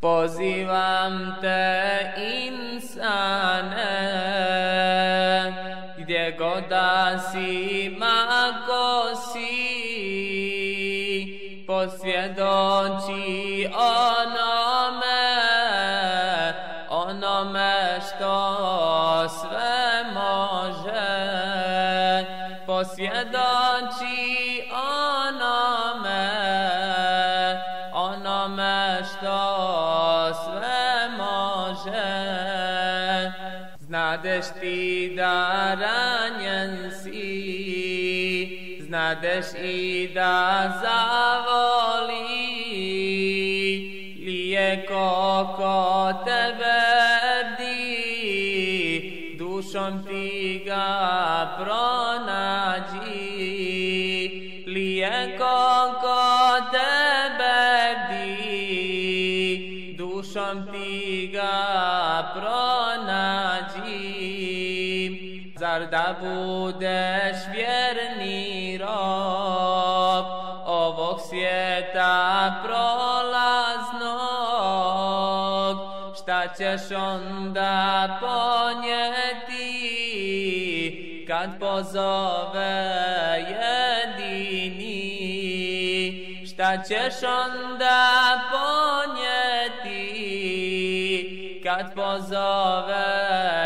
Pozivam te insane, gdje god da si, mako si, posvjedoči onome, onome što sve može, posvjedoči Znadeš da ranjen si, znadeš i da zavoli, lijeko ko tebe bdi, dušom ti ga pronađi, budeš vjerni rob ovog svijeta prolaznog, šta ćeš onda ponijeti kad pozove jedini? Šta ćeš onda ponijeti kad pozove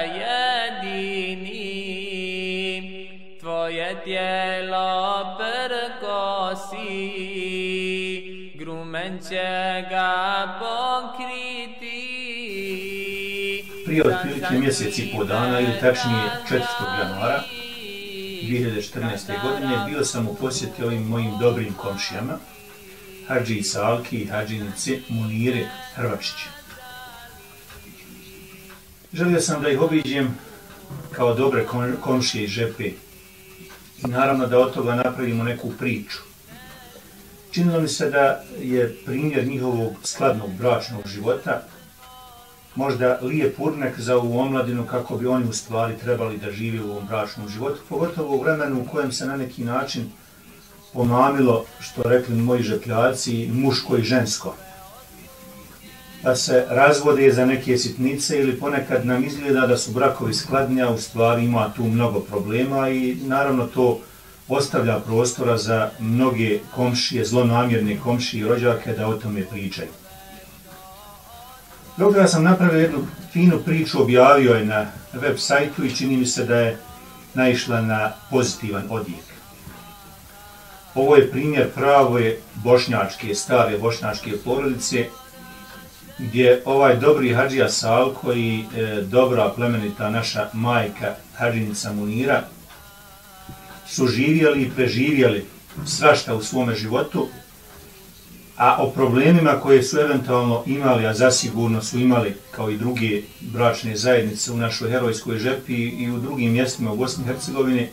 grumen će ga pokriti. Prije otprilike mjesec i po dana, ili tačnije 4. januara 2014. godine, bio sam u posjeti ovim mojim dobrim komšijama, Hadži Salki i Hadžinici Munire Hrvačiće. Želio sam da ih obiđem kao dobre komšije i žepe i naravno da od toga napravimo neku priču. Činilo mi se da je primjer njihovog skladnog bračnog života možda lijep urnek za ovu omladinu kako bi oni u stvari trebali da žive u ovom bračnom životu, pogotovo u vremenu u kojem se na neki način pomamilo, što rekli moji žepljaci, muško i žensko. Da se razvode za neke sitnice ili ponekad nam izgleda da su brakovi skladni, a u stvari ima tu mnogo problema i naravno to ostavlja prostora za mnoge komšije, zlonamjerne komšije i rođake da o tome pričaju. Dok da sam napravio jednu finu priču, objavio je na web sajtu i čini mi se da je naišla na pozitivan odjek. Ovo je primjer prave bošnjačke, stare bošnjačke porodice, gdje ovaj dobri Hadžija Salko i e, dobra plemenita naša majka Hadžinica Munira su živjeli i preživjeli svašta u svome životu, a o problemima koje su eventualno imali, a zasigurno su imali kao i druge bračne zajednice u našoj herojskoj žepi i u drugim mjestima u Bosni i Hercegovini,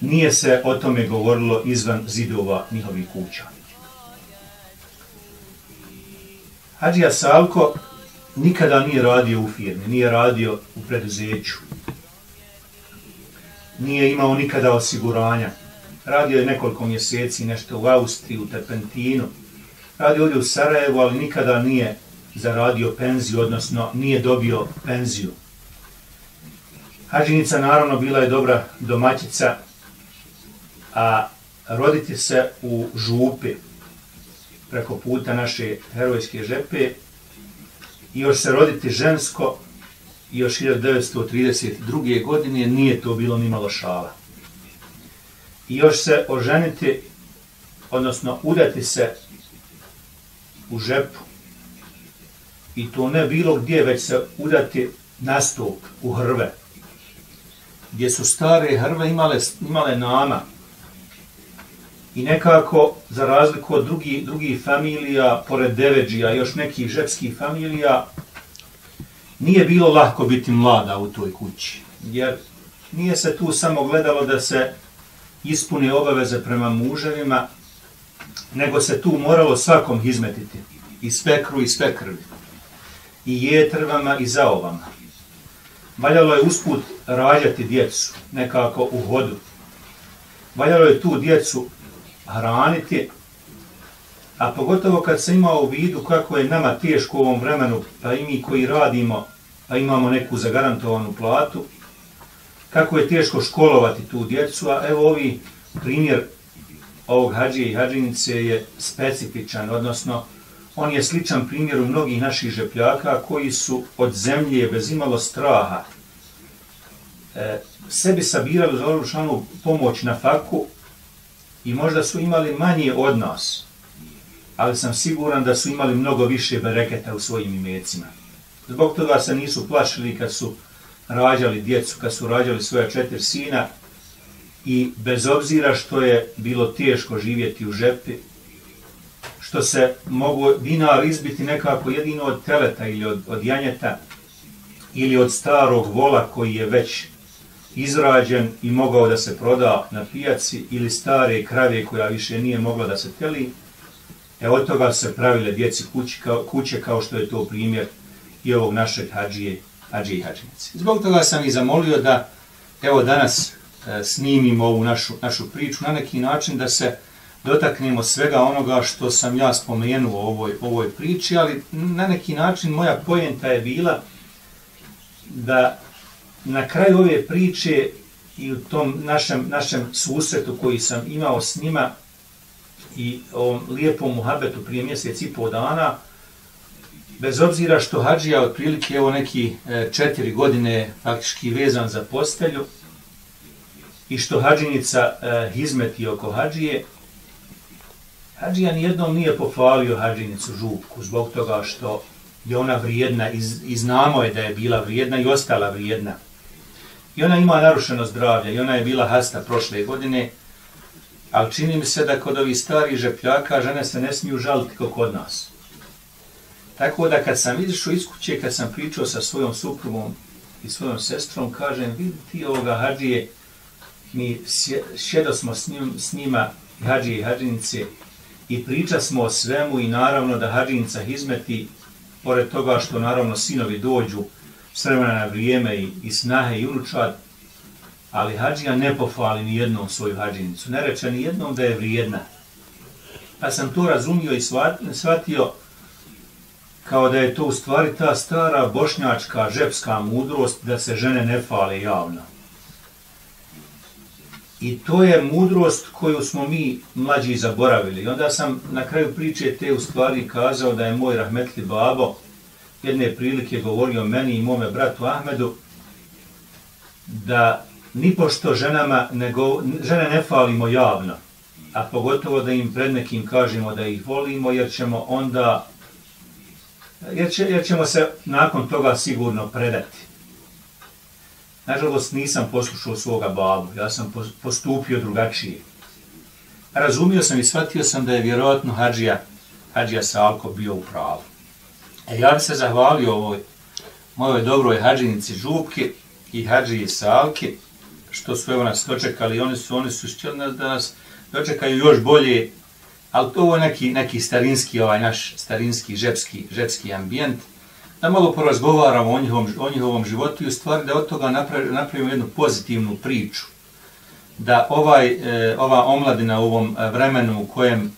nije se o tome govorilo izvan zidova njihovih kuća. Hadžija Salko nikada nije radio u firmi, nije radio u preduzeću, nije imao nikada osiguranja. Radio je nekoliko mjeseci nešto u Austriji, u Terpentinu, radio ovdje u Sarajevu, ali nikada nije zaradio penziju, odnosno nije dobio penziju. Hadžinica naravno bila je dobra domaćica, a roditi se u župi preko puta naše herojske žepe i još se roditi žensko još 1932. godine nije to bilo ni malo šala. I još se oženiti, odnosno udati se u žepu i to ne bilo gdje, već se udati nastup u hrve, gdje su stare hrve imale, imale nama, I nekako, za razliku od drugih drugi familija, pored Deveđija još nekih žepskih familija, nije bilo lahko biti mlada u toj kući. Jer nije se tu samo gledalo da se ispune obaveze prema muževima, nego se tu moralo svakom izmetiti. I spekru i spekrvi. I jetrvama i zaovama. Valjalo je usput rađati djecu, nekako u hodu. Valjalo je tu djecu hraniti, A pogotovo kad sam imao u vidu kako je nama teško u ovom vremenu, pa i mi koji radimo, pa imamo neku zagarantovanu platu, kako je teško školovati tu djecu, a evo ovi primjer ovog hađije i hađinice je specifičan, odnosno on je sličan primjeru mnogih naših žepljaka koji su od zemlje bez imalo straha e, sebi sabirali za oručanu pomoć na faku i možda su imali manje od nas, ali sam siguran da su imali mnogo više bereketa u svojim imecima. Zbog toga se nisu plašili kad su rađali djecu, kad su rađali svoja četiri sina i bez obzira što je bilo teško živjeti u žepi, što se mogu dinar izbiti nekako jedino od teleta ili od, od janjeta ili od starog vola koji je već izrađen i mogao da se proda na pijaci ili stare krave koja više nije mogla da se teli, e od toga se pravile djeci kući, kao, kuće kao što je to primjer i ovog našeg hađije, hađije i hađinice. Zbog toga sam i zamolio da evo danas e, snimimo ovu našu, našu priču na neki način da se dotaknemo svega onoga što sam ja spomenuo u ovoj, ovoj priči, ali na neki način moja pojenta je bila da na kraju ove priče i u tom našem, našem susretu koji sam imao s njima i ovom lijepom muhabetu prije mjesec i pol dana, bez obzira što Hadžija otprilike evo neki e, četiri godine faktički vezan za postelju i što Hadžinica e, hizmeti oko Hadžije, Hadžija nijednom nije pofalio Hadžinicu župku zbog toga što je ona vrijedna i, znamo je da je bila vrijedna i ostala vrijedna. I ona ima narušeno zdravlje i ona je bila hasta prošle godine, ali čini mi se da kod ovih starih žepljaka žene se ne smiju žaliti kod nas. Tako da kad sam izišao iz kuće, kad sam pričao sa svojom suprugom i svojom sestrom, kažem, vidi ti ovoga hađije, mi šedo smo s, njim, s njima, hađije i hađinice, i priča smo o svemu i naravno da hađinica izmeti, pored toga što naravno sinovi dođu, s vremena na vrijeme i, i snahe i unučad, ali hađija ne pohvali ni jednom svoju hađinicu, ne reče ni jednom da je vrijedna. Pa sam to razumio i shvatio kao da je to u stvari ta stara bošnjačka žepska mudrost da se žene ne fale javno. I to je mudrost koju smo mi mlađi zaboravili. I onda sam na kraju priče te u stvari kazao da je moj rahmetli babo, jedne prilike govorio meni i mome bratu Ahmedu da ni pošto ženama ne go, žene ne falimo javno, a pogotovo da im pred nekim kažemo da ih volimo, jer ćemo onda jer, će, jer ćemo se nakon toga sigurno predati. Nažalost, nisam poslušao svoga babu, ja sam postupio drugačije. Razumio sam i shvatio sam da je vjerojatno Hadžija, Hadžija Salko bio u pravu. E, ja bih se zahvalio ovoj mojoj dobroj hađinici Župki i hađiji Salki, što su evo nas dočekali, oni su, oni su štjeli nas da nas dočekaju još bolje, ali to je neki, neki starinski, ovaj naš starinski, žepski, žepski ambijent, da malo porazgovaramo o njihovom, o njihovom životu i u stvari da od toga napravimo, jednu pozitivnu priču. Da ovaj, e, ova omladina u ovom vremenu u kojem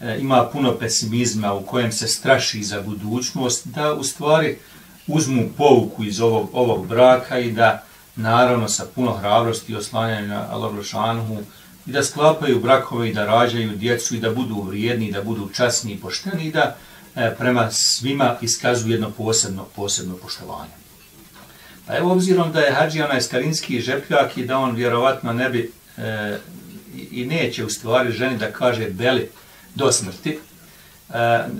E, ima puno pesimizma u kojem se straši za budućnost, da u stvari uzmu pouku iz ovog, ovog braka i da naravno sa puno hrabrosti oslanjaju na Alorošanhu i da sklapaju brakove i da rađaju djecu i da budu vrijedni, da budu časni i pošteni i da e, prema svima iskazuju jedno posebno, posebno poštovanje. Pa evo obzirom da je Hadži onaj starinski žepljak i da on vjerovatno ne bi e, i neće u stvari ženi da kaže beli, do smrti. E,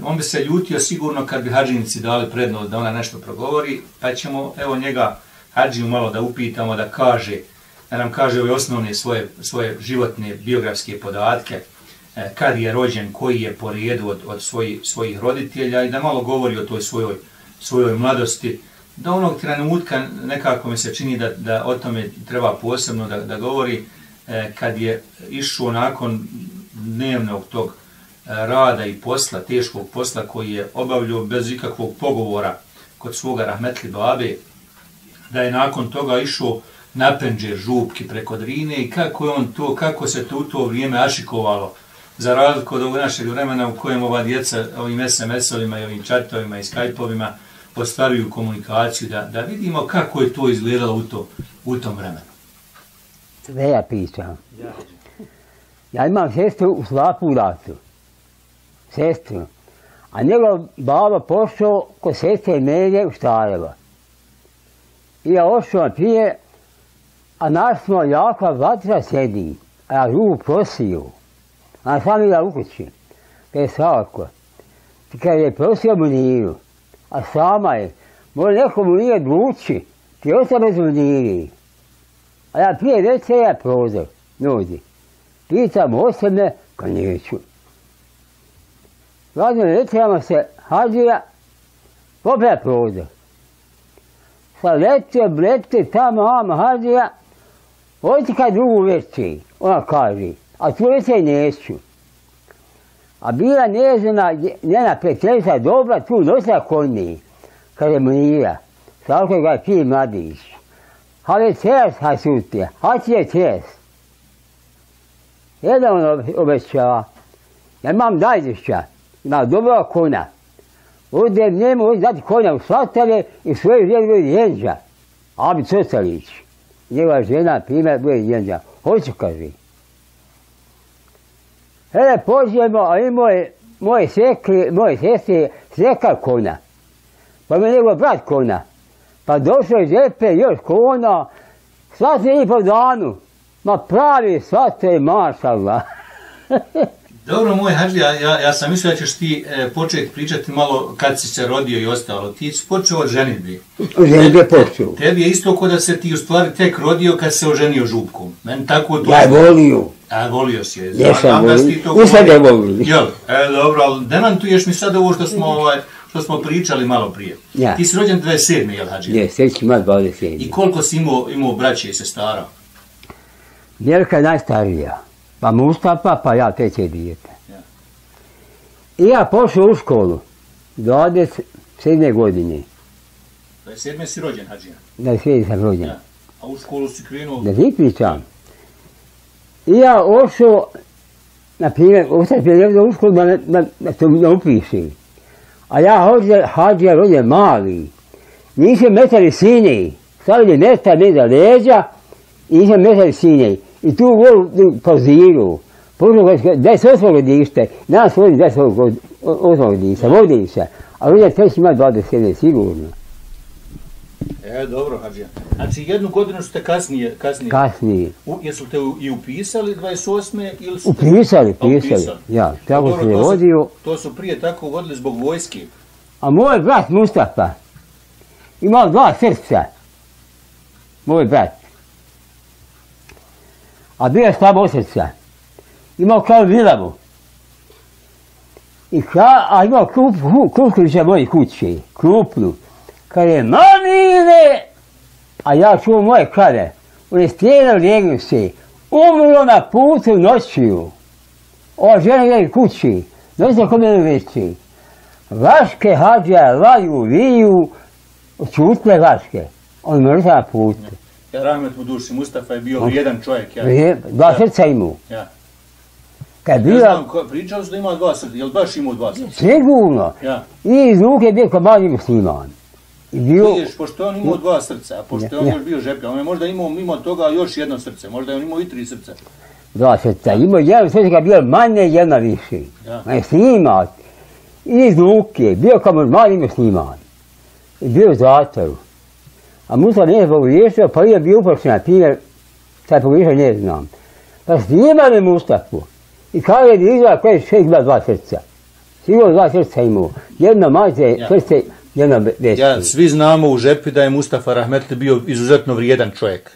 on bi se ljutio sigurno kad bi hađinici dali prednost da ona nešto progovori, pa ćemo evo njega hađiju malo da upitamo da kaže, da nam kaže ove osnovne svoje, svoje životne biografske podatke, e, kad je rođen, koji je po redu od, od svoji, svojih roditelja i da malo govori o toj svojoj, svojoj mladosti, da onog trenutka nekako mi se čini da, da o tome treba posebno da, da govori, e, kad je išao nakon dnevnog tog rada i posla, teškog posla koji je obavljao bez ikakvog pogovora kod svoga rahmetli babe, da je nakon toga išao na penđer župki preko Drine i kako je on to, kako se to u to vrijeme ašikovalo za razliku od ovog našeg vremena u kojem ova djeca ovim SMS-ovima i ovim chatovima i Skype-ovima ostvaruju komunikaciju, da, da vidimo kako je to izgledalo u, to, u tom vremenu. Sve ja pričam. Ja imam sestru u slapu ratu. Sestru. A njegov baba pošao kod sestre Melje u Štareva. I ja ošao prije, a naš smo jaka vatra sjedi, a ja ruku prosio. A sam bila u kući. Kad je Savko. Kad je prosio Muniru, a sama je, može neko mu nije dvući, ti ostaje bez Muniri. A ja prije reče ja prozor, ljudi. Pitam osobne, ka neću. Radno večerama se hađija, popre prozor. Sa letio, blete, tamo, ama hađija, Ojte kad drugu veći, ona kaže, a tu veće neću. A bila njezina, njena prijateljica dobra, tu nosila konji, kad je mlija. Slavko ga ti mladić. Ha večeras ha sutija, ha ti je čes. Jedan on obećava, ja imam dajdišća, imam dobro konja. Odem njemu, dati konja u slatare i svoje želje jenđa. Abi. Njegova žena, primjer, bude jenđa. Hoću, kaže. Hele, pođemo, a i moje, moje sekre, moje sestre seka kona. Pa me njegov brat kona. Pa došao iz Epe još kona, sva se i po danu. Ma pravi sva te mašala. Dobro, moj Hadžija, ja, ja sam mislio da ćeš ti e, početi pričati malo kad si se rodio i ostalo. Ti si počeo od ženitbi. Ženi je počeo. Tebi je isto kod da se ti u stvari tek rodio kad se oženio župkom. Meni tako to... Ja je volio. A, volio si je. Jesam volio. Nisam ga govorio. volio. Jel, e, dobro, ali demantuješ mi sad ovo što smo, ovaj, što smo pričali malo prije. Ja. Ti si rođen 27. jel, Hadžija? Je, sveći ima 20. I koliko si imao, imao braće i sestara? Je najstarija. Pa Mustafa, pa ja treće dijete. I ja pošao u školu. 27. godine. 27. si rođen, Hadžija. Da sve sam rođen. Ja. A u školu si krenuo... Da ti pričam. I ja ošao, na primjer, ostati prije u školu da, da, da, to ne upiši. A ja hođe, hađe rođen mali. Nisam metali sinje. Stavili metar ne za leđa i nisam metali sinje. I tu volu poziru. Pošto da je osmog godište, nas vodi da je osmog godište, vodi se. A rođen treći ima 27 sigurno. E, dobro, Hadžija. Znači, jednu godinu ste kasnije, kasnije Kasnije. U, jesu te i upisali 28. ili su. Upisali, A, pisali. Ja, tako Dobro, se je to su- vodio. To su prije tako vodili zbog vojske. A moj brat Mustafa imao dva srca. Moj brat. A bio je slabo srca. Imao kao vilavu. I ka, a imao krupu, krupnića moje kuće. Krupnu. Kad je a ja čuo moje krave. One stijene lijegnju se. Umro na putu noćiju. Ova žena je kući. Noćno kod mene veći. Vaške hađa laju, viju, čutle vaške. On mrza na putu. Ja rahmet mu duši, Mustafa je bio jedan čovjek. Ja, Je, Dva Ja. srca imao. ja. Kad je Ne bila, znam, ko, pričao su da ima dva srca, jel baš imao dva srca? sigurno, Ja. i iz ruke bio kao mali musliman. I bio, Vidiš, pošto je on imao dva srca, a pošto je on Ja. još bio žeplja, on je možda imao mimo toga još jedno srce, možda je on imao i tri srca. dva srca. Imao jedan srca kad je bio manje, jedna više. Ja. Ma je snimat. I iz ruke, bio kao mali musliman. I bio u zatvoru. A Musa nije pogriješio, pa je bio uprošen, na primjer, sad pogriješio ne znam. Pa snimali Mustafu. I kao je izgleda koji še ima dva srca. Sigurno dva srca imao. Jedno mađe Ja. srce, jedno veće. Ja, svi znamo u žepi da je Mustafa Rahmetli bio izuzetno vrijedan čovjek.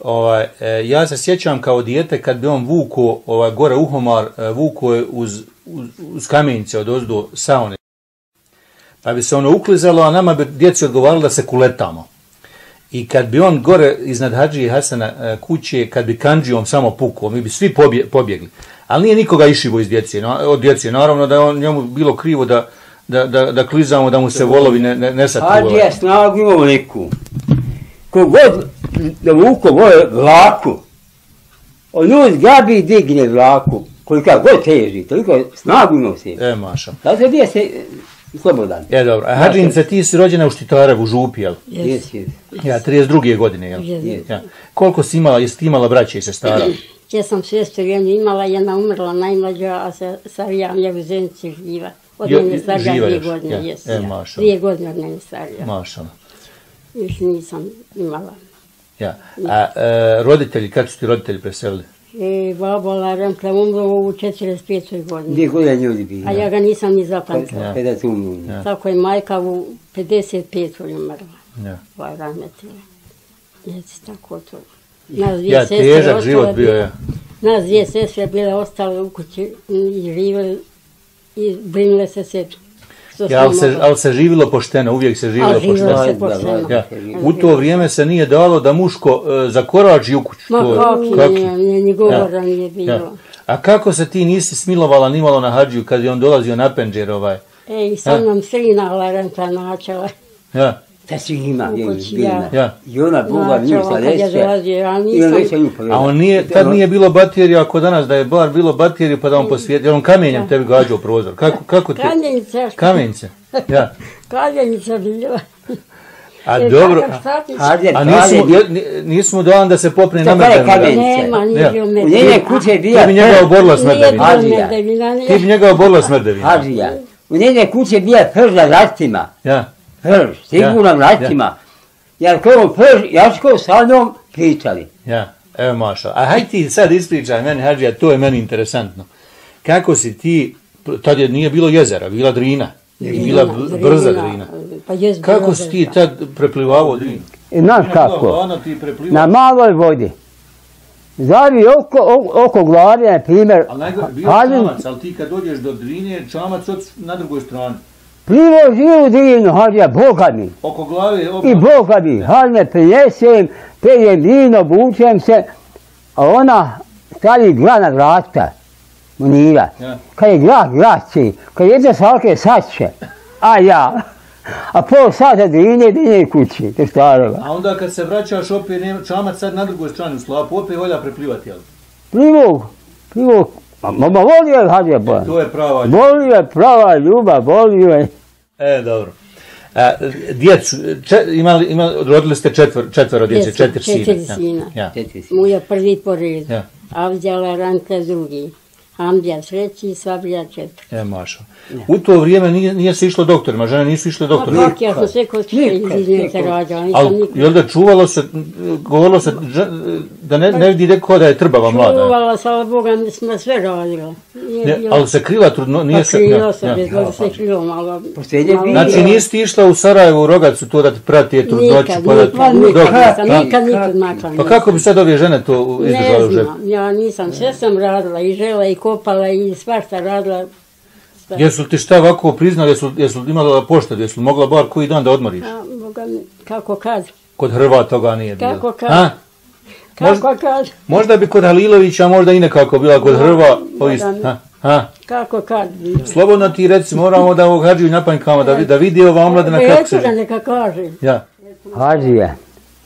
Ovaj, e, ja se sjećam kao dijete kad bi on vuko ovaj, gore uhomar, e, vuko je uz, uz, uz kamenice od ozdo saune. Pa bi se ono uklizalo, a nama bi djeci odgovaralo da se kuletamo. I kad bi on gore iznad Hadžije Hasana e, kuće, kad bi kanđijom samo pukao, mi bi svi pobje, pobjegli. Ali nije nikoga išivo iz djece, na- od djece. Naravno da je on, njemu bilo krivo da, da, da, da klizamo, da mu se volovi ne, ne, ne satruvaju. Hađi je snagu imao neku. Kogod da vuko moje vlaku, on uz gabi digne vlaku. kolika god teži, toliko snagu nosi. E, maša. Zato je se slobodan. E, dobro. A Hadžinice, ti si rođena u Štitarevu, u Župi, jel? Jes, jes. Ja, 32. godine, jel? Jes. Ja. Koliko si imala, jesi ti imala braće i sestara? Ja sam sestru jednu imala, jedna umrla najmlađa, a sa, Savija je u Zenici živa. Od mene starija dvije godine, ja. jes. E, ja. Dvije godine od mene starija. Maša. Još nisam imala. Ja. A e, roditelji, kad su ti roditelji preselili? E, babola Remkla umro u 45. godini. Gdje je ljudi bili. A ja ga nisam ni zapamtila. Ja. Kada su umru. Ja. Tako je majka u 55. je umrla. Ja. Ovaj rametila. Jesi tako to. Nas dvije Ja, težak život bio je. Nas dvije sestre bile ostale u kući i živjeli i brinule se se što Ja, ali se, ali se živilo pošteno, uvijek se živilo A, živilo pošteno. se Da, da, pošteno. da. Ja. U to vrijeme se nije dalo da muško e, zakorači u kuću. Ma To je- kako kako? nije, nije ni govora nije bilo. Ja. A kako se ti nisi smilovala nimalo na hađiju kad je on dolazio na penđer ovaj? Ej, sa Ja. mnom srina Larenta načela. Ja, Ta si ima, U je kući, bila. ja. I ona Boga nju Načela, sa I on A on nije, tad nije bilo baterija ako danas da je bar bilo baterije pa da on posvijeti. Jer on kamenjem tebi gađao prozor. Kako, kako te? Kaljenica, Kamenice. Ja. kaljenica bila. A E, dobro. A nismo, ni- nismo dan da se popne na kamen? Nema, nije bio U med. njene kuće je Ti bija bi njega oborila Nije Azija. medevina, Ti bi nije. njega oborila smrdevina. Hađija. U njene kuće je bija prž na vratima. Ja. Prž, sigurno na vratima. Jer kao prž, Jaško sa mnom pričali. Ja, evo Maša. A haj ti sad ispričaj meni, Hadžija, to je meni interesantno. Kako si ti, tad je nije bilo jezera, bila drina. I bila brza drina. Pa jest Kako si ti tad preplivavao drinu? I znaš kako? Na maloj vodi. Zavi oko, oko, oko glave, na primjer, Ali najgore, bio čamac, ali ti kad dođeš do drine, čamac od, na drugoj strani. Plivo živu drinu, hađija, Boga mi. Oko glave, oko... I Boga mi, hajde me prinesem, pejem vino, bučem se, a ona stavi gra na vrata, munira. Ja. Kad je gra, graci, kad jedne salke sače, a ja. A pol sata drine, drine kući, do starova. A onda kad se vraćaš opet, nema, čamac sad na drugoj strani slapu, opet volja preplivati, jel? Plivo, plivo, ma, ma, volio je hađija, bo. To je prava... Volio je prava ljubav, volio je. E, dobro. A, djecu, če, imali, imali, rodili ste četvr, četvero djece, četiri sina. četiri ja. sina. Ja. Muja prvi po redu. Ja. Avdjala Ranka drugi. Hamdija treći, Sabrija četvrti. E, Mašo. U to vrijeme nije, nije se išlo doktorima, žene nisu išle A doktorima. kako, ja sam sve kod iznice rađala, nisam Ali, nikad. jel da čuvalo se, govorilo se da ne, ne vidi neko da je trbava mlada. Čuvala, sala Boga, mi smo sve radila. Ne, ali se krila trudno, nije Pa se... krilo ja, se, ja. bez da se krilo malo. Znači nisi ti išla u Sarajevo u Rogacu to da ti prati je trudnoću? Pa da nikad, ti- nikad, nikad, nikad. Pa kako bi sad ove žene to izdržale u Ne žepu? znam, ja nisam, sve sam radila i žela i kopala i svašta radila. Sve. Jesu ti šta ovako priznali, jesu, jesu imala poštedu, jesu mogla bar koji dan da odmoriš? A, Boga mi, kako kad, Kod Hrva toga nije bilo. Kako kad? Kako kad, Možda bi kod Halilovića, možda i nekako bila kod Hrva. Ha, ha. kako kad. Slobodno ti reci, moramo da ovog hađiju napanjkamo, da, da vidi ova omladina kako se... Reći da neka kaže. Ja, Hađija,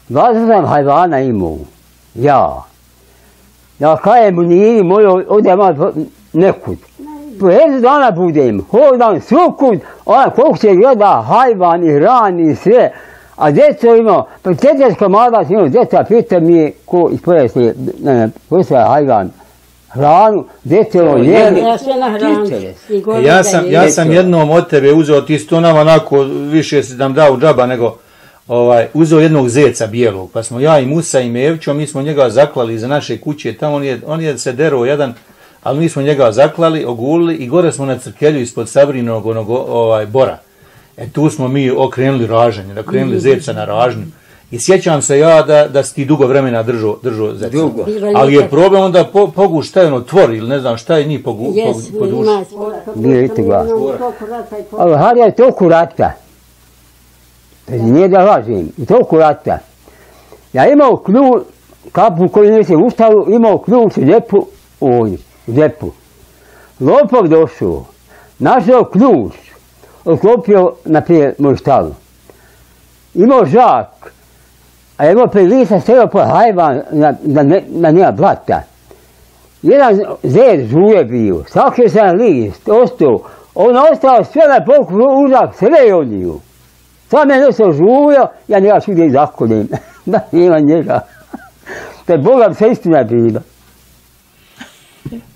28 hajvana imao, ja. U njini moju, ovdje ima nekud. Po jednu dana budem, hodam sukud, ona koliko se gleda hajvan i hran i sve. A djeco imao, pa 40 komada sam imao, djeca pita mi ko ispojesti, ne, ne, postoje hajvan, hranu, djeco imao jeli. Ja sve na hranu. Gore ja da sam, ja sam jednom od tebe uzeo, ti si to nama onako više si nam dao džaba nego ovaj, uzeo jednog zeca bijelog, pa smo ja i Musa i Mevčo, mi smo njega zaklali za naše kuće, tamo on je, on je se derao jedan, ali mi smo njega zaklali, ogulili i gore smo na crkelju ispod Sabrinog onog ovaj, bora. E tu smo mi okrenuli raženje, okrenuli zeca na ražnju. I sjećam se ja da, da si ti dugo vremena držao držao zeca. Dugo. Ali je problem onda po, pogu šta je ono tvor ili ne znam šta je njih pogu, pog- poduši. ima spora. Bio i toga. Koliko rata i koliko- Ali Harija je toliko rata. Pa nije da lažem, i toliko rata. Ja imao ključ, kapu koju nisi ustalu, imao ključ u džepu, ovdje, u džepu. Lopov došao, našao ključ, odklopio na prije moj štalu. Imao žak, a imao pelisa stavio po hajvan na, na, na njega blata. jedan zed žuje bio, sakrio sam list, ostao, on ostao sve na pokupu užak, sve je Sam je nosio žujo, ja njega svugdje zakolim, da nema njega. To je Boga se istina bila.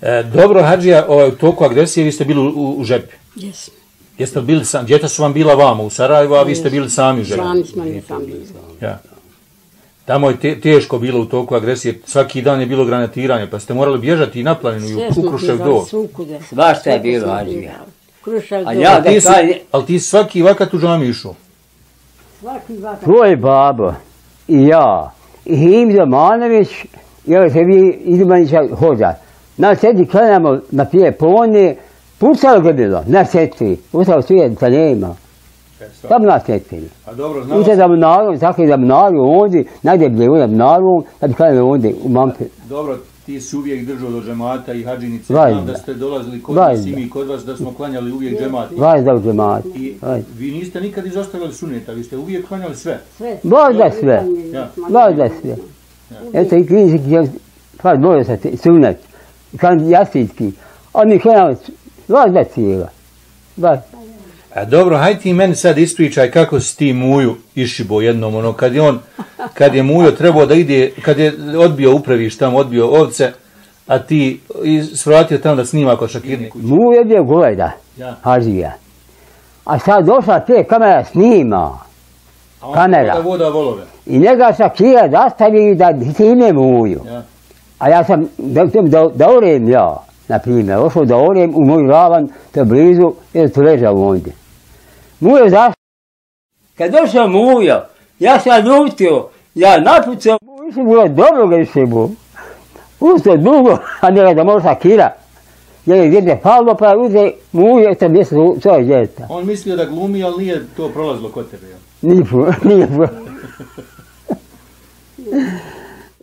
E, dobro, Hadžija, ovaj, u toku agresije vi ste bili u, žepi. Jesmo. Jeste li bili sam, djeca su vam bila vamo u Sarajevu, a vi ste bili sami u žepi. Sami smo bili. Ja. Tamo je te, teško bilo u toku agresije, svaki dan je bilo granatiranje, pa ste morali bježati i na planinu i u bježali do. Svašta je bilo, Hadžija. Krušev A do. ja- Ali ti, svaki vakat u džami išao. Tvoj babo i ja i Him Zamanović i ovo se vi Idmanića hoda. Na sedi klanjamo na prije pone, pucalo ga bilo, na setvi, ustao svijetica nema. Samo na setvi. A dobro, Uče da mnaru, tako da mnaru ovdje, najde bi u mnaru, da bi klanjamo ovdje u Mampe. Dobro, ti si uvijek držao do džemata i hađinice. Vajda. Znam da ste dolazili kod Vajda. nas i mi kod vas da smo klanjali uvijek džemat. Vas da u džemati. I Vajda. vi niste nikad izostavili suneta, vi ste uvijek klanjali sve. Sve. Valjda sve. Ja. Valjda sve. Eto i klinički je, pa bolje sa te- sunet, kan jasitski. A mi klanjamo, valjda cijela. Valjda. A dobro, hajde ti meni sad ispričaj kako si ti Muju išibo jednom, ono, kad je on, kad je Mujo trebao da ide, kad je odbio upraviš tamo, odbio ovce, a ti svratio tamo da snima kod Šakirne kuće. Mu je gleda, Ja. Hazija. A sad došla te kamera snima. A on Kamera. voda, voda volove. I njega Šakira zastavi da snime muju. Ja. A ja sam, da, da, da, da orem ja, na primjer, ošao da orem u moj ravan, to je blizu, jer tu ležao ondje. Mujo zašto? Kad došao Mujo, ja sam ljutio, ja napucao, više bilo dobro ga više bu. Usto dugo, a njega da može Šakira. Jer je gdje falno, pa uze Mujo, to mjesto svoje djeta. On mislio da glumi, ali nije to prolazilo kod tebe. Ja. Nije nije.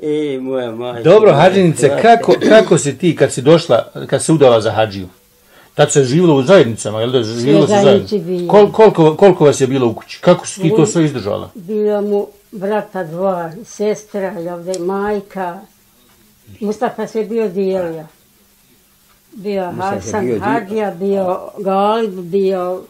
E, moja majka. Dobro, hađinice, kako, kako si ti kad si došla, kad si udala za hađiju? Tad se živjelo u zajednicama, jel da? Živjelo se zajednici. Kol, koliko, koliko vas je bilo u kući? Kako si ti to sve izdržala? Bilo mu brata dva, sestra, ovdje majka. Mustafa se bio dijelio. Bio Hasan Hadija, bio Galib, bio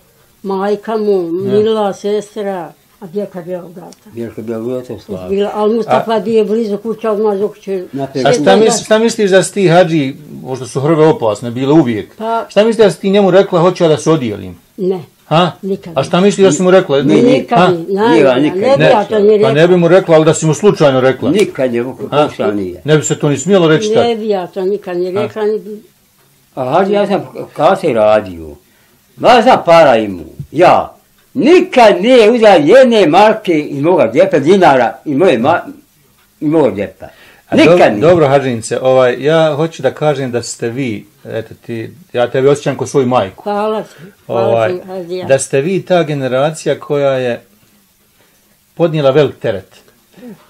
majka mu, Mila, sestra, a djeka bio brata. Bjelko bio gotovo slav. Bilo, ali Mustafa bio blizu kuća, odmah za kuću. Naprijed. A šta, mis, šta misliš da si ti hađi, možda su hrve opasne, bile uvijek? Pa- Šta misliš da si ti njemu rekla, hoću ja da se odijelim? Ne, Ha? Nikad. A šta misliš da si mu rekla? Ni- ni- nikad, Ha? ni, najbolje, Njega ne nikad. bi ja to ni Pa rekla. ne bi mu rekla, ali da si mu slučajno rekla. Nikad je pokušao nije. Ne bi se to ni smjelo reći tako. Ne bi ja to nikad ni rekla, ni. A hađi ja sam kase radio. Ma sam para imao. Ja. Nikad nije uzela jedne marke iz moga djepa, dinara i moje ma... i moga djepa. Nikad dobro, nije. dobro ovaj, ja hoću da kažem da ste vi, eto ti, ja tebi osjećam kao svoju majku. Hvala ti, hvala ovaj, ti, da ste vi ta generacija koja je podnijela velik teret.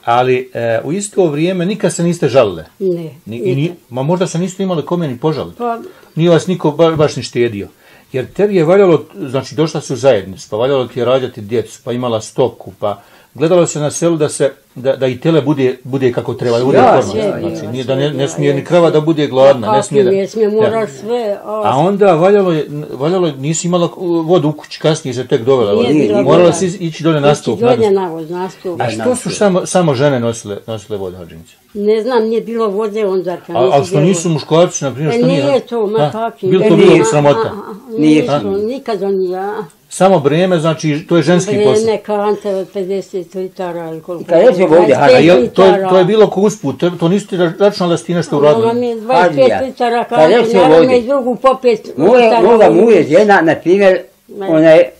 Ali e, u isto vrijeme nikad se niste žalile. Ne, Ni, ni, ma možda se niste imali kome ni požaliti. Pa, Nije vas niko ba, baš ni štedio. Jer tebi je valjalo, znači došla su zajednice, pa valjalo ti je rađati djecu, pa imala stoku, pa gledalo se na selu da se da, da i tele bude, bude kako treba, da bude Ja, forma. sve Znači, nije, da ne, ne smije ni je. krava da bude gladna, ne smije da... ne smije, mora Ja. sve. o, A onda valjalo je, valjalo je, nisi imala vodu u kući, kasnije se tek dovela. Nije bilo Morala si ići dolje na stup. Ići na dolje stup. na voz, nastup. A što su samo, samo žene nosile, nosile vodu hađinice? Ne znam, nije bilo vode onda. kad A, ali što nisu muškarci, na primjer, E, što nije? nije to, ma A, kakvi. Bilo E, to nije. bilo sramota. A, a, a, Nije Samo vrijeme, znači, to je ženski posao. Vreme kante od 50 litara ili koliko. Kad recimo ovdje, 25 Hana, A jel, to, je, to je bilo ko usput, to, to niste ra- računali da ste ti nešto uradili. mi je Hadija, 25 litara kante, naravno i drugu po 5 Moja, moga muje žena, na primjer, Ne. ona je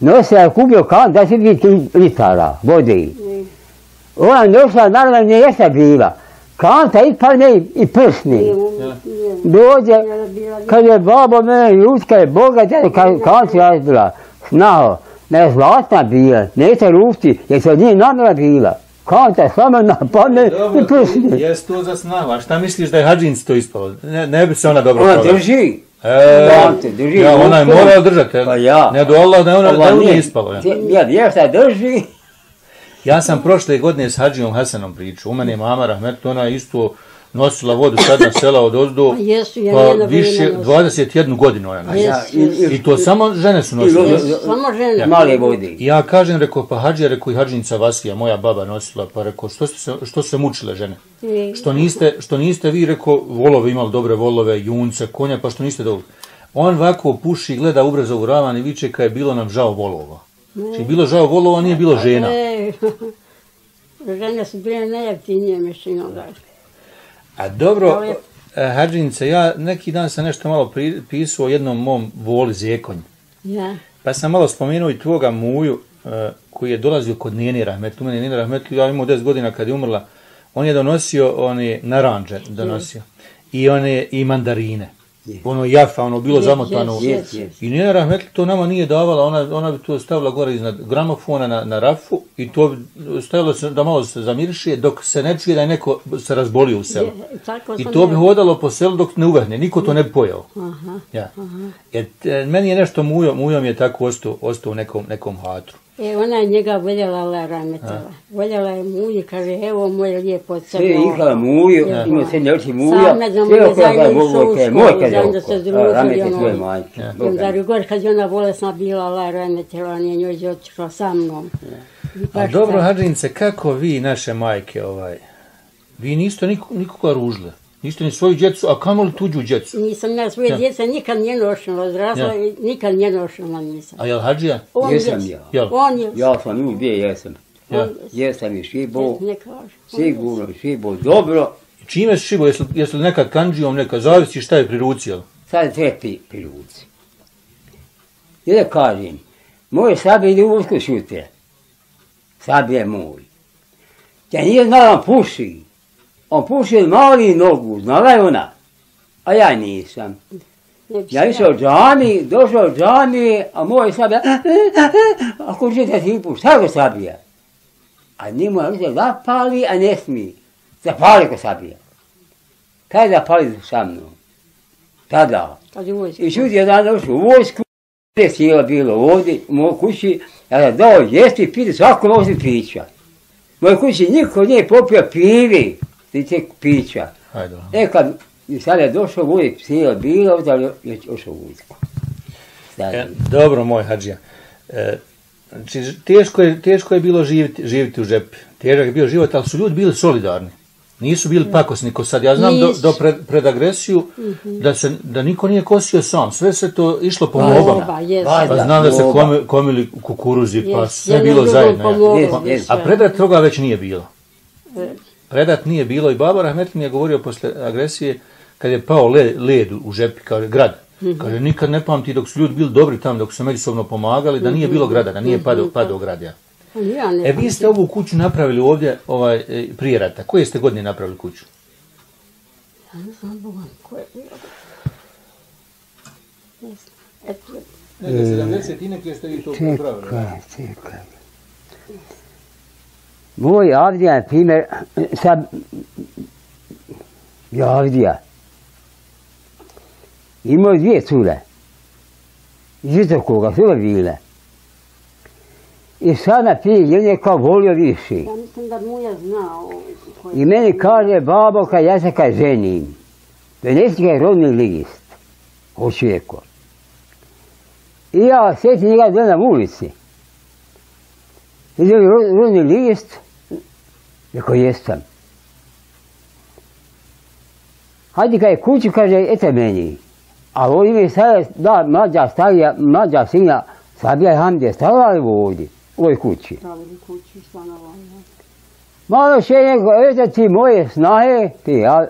nosila je kupio kan da se vidi litara vode. Ona došla, naravno nije jesa bila. Kanta ispadne i prsne. Dođe, kad je babo mene ljudska je bogata, kad kanci razbila. Znao, da je zlatna bila, neće rušti, jer se od nje namjela bila. Kanta samo napadne i prsne. jes to zasnava. Šta misliš da je hađinci to ispalo? Ne, ne bi se ona dobro Ona provela. drži. E, Kante, drži ja, ona je morala držati. Pa ja. Ne do Allah da je ona, da je ispalo. Ja. Ja vješta drži. Ja sam prošle godine s Hadžijom Hasanom pričao. U mene je mama Rahmet, ona je isto nosila vodu sad na sela od ozdo, Pa jesu, ja pa više, vrijeme nosila. 21 godinu ona nosila. Ja, i, i, I to samo žene su nosile. i- Samo žene. male vode. I ja kažem, rekao, pa hađija, rekao i hađinica Vasilija, moja baba nosila, pa rekao, što ste se, što se mučile žene? I- Što niste, što niste vi, rekao, volove imali dobre volove, junce, konja, pa što niste dobro. On ovako puši, gleda ubrzo u ravan i viče kad je bilo nam žao volova. Znači, bilo žao volova, nije bilo žena. E, žene su bile najjeftinije mišljeno. A dobro, e, Hadžinice, ja neki dan sam nešto malo pisao o jednom mom voli zekonj. Ja. Pa sam malo spomenuo i tvoga muju e, koji je dolazio kod Nijeni Rahmetli. U mene je Nijena Rahmetli, ja imao 10 godina kad je umrla. On je donosio one naranđe, donosio. I one i mandarine. Je. Ono jafa, ono bilo Je, zamotano. je. I Nijena Rahmetli to nama nije davala, ona, ona bi to stavila gore iznad gramofona na, na rafu i to bi stajalo se da malo se zamiriše dok se ne čuje da je neko se razbolio u selu. I to bi hodalo po selu dok ne uvehne, niko to ne bi pojao. Aha. Ja. Jer, e, meni je nešto mujo, mujom je tako ostao, ostao u nekom, nekom hatru. E, ona je njega voljela la rametela. Voljela je muji, kaže, evo moj lijepo crno. Sve je ikala muju, ima se neoči muja, sve da oko je zajedno išli u školu, je zajedno se združili, ramete ono. majke. Je gore, kad je ona bolesna bila, la rametela, on je njoj otišla sa mnom. I A dobro, tako. Hadžinice, kako vi, naše majke, ovaj, vi niste niko, nikoga ružile. Niste ni svoju djecu, a kamoli tuđu djecu. Nisam ja svoje Ja. djece nikad nije nošila, odrasla Ja. i nikad nije nošila nisam. A jel Hadžija? On Jesam je- ja. Jel? On je, Ja sam nju gdje jesam. Ja. Jesam i šibo, sigurno šibo, dobro. Čime si šibo? Jesi li nekad kanđijom, neka zavisi šta je pri ruci, jel? Sad trepi pri ruci. I da kažem, moj sabi ide u vojsku sutra. Sabi je moj. Ja nije znala puši. On puši mali nogu, znala je ona. A ja nisam. Ja išao džami, došao džami, a moj sabija, ako ćete ti puš, šta go sabija? A njemu je uzeo zapali, a ne smije. Zapali ko sabija. Kaj zapali sa mnom? Tada. Je. I čuti jedan došao u vojsku, gdje sjela bilo ovdje, u mojoj kući, ja sam dao jesti piti, svako nosi pića. U mojoj kući niko nije popio pivi, ti tek pića. Hajde. E kad i sad je došao vojnik, sjela bilo, da je je ošao. Sad, E, dobro, moj Hadžija. E, znači, teško je, teško je bilo živjeti, živjeti u žepi. Težak je bio život, ali su ljudi bili solidarni. Nisu bili pakosni ko sad. Ja znam do, do pred, pred agresiju da, se, da niko nije kosio sam. Sve se to išlo po Pa, jesu. Valjda. Pa znam da se komi, komili kukuruzi, pa Jes, sve bilo zajedno. jes. više. A predat toga već nije bilo. Predat nije bilo i Baba Rahmetli mi je govorio posle agresije kad je pao le, led u žepi, kaže grad. Mhm. Kaže, nikad ne pamti dok su ljudi bili dobri tamo, dok su međusobno pomagali, da nije bilo grada, da nije padao, padao grad. Ja. Ja ne E, vi ste ovu kuću napravili ovdje ovaj, e, prije rata. Koje ste godine napravili kuću? Ne znam Bogom ko je bio. Ne znam. Eto, Neke 70 i neke ste vi to čekaj, čekaj. Moj Avdija je primjer, sad, ja Avdija, imao je dvije cure, su uvijek bile. I sad na je kao volio više. ja mislim da Muja zna je- I meni kaže, babo, kad ja se kad ženim, donesi ga rodni list. Hoću reko. I ja sjetim njega dole na ulici. Ro- rodni list, rekao jesam. Hajde kad je kuću, kaže, eto meni. A ovo ime sada, da, mlađa starija, mlađa sina, Sabija Hamdje, stala li ovdje, u ovoj kući? Stavili kući stanovanja. Malo še nego, eto ti moje snahe, ti ja,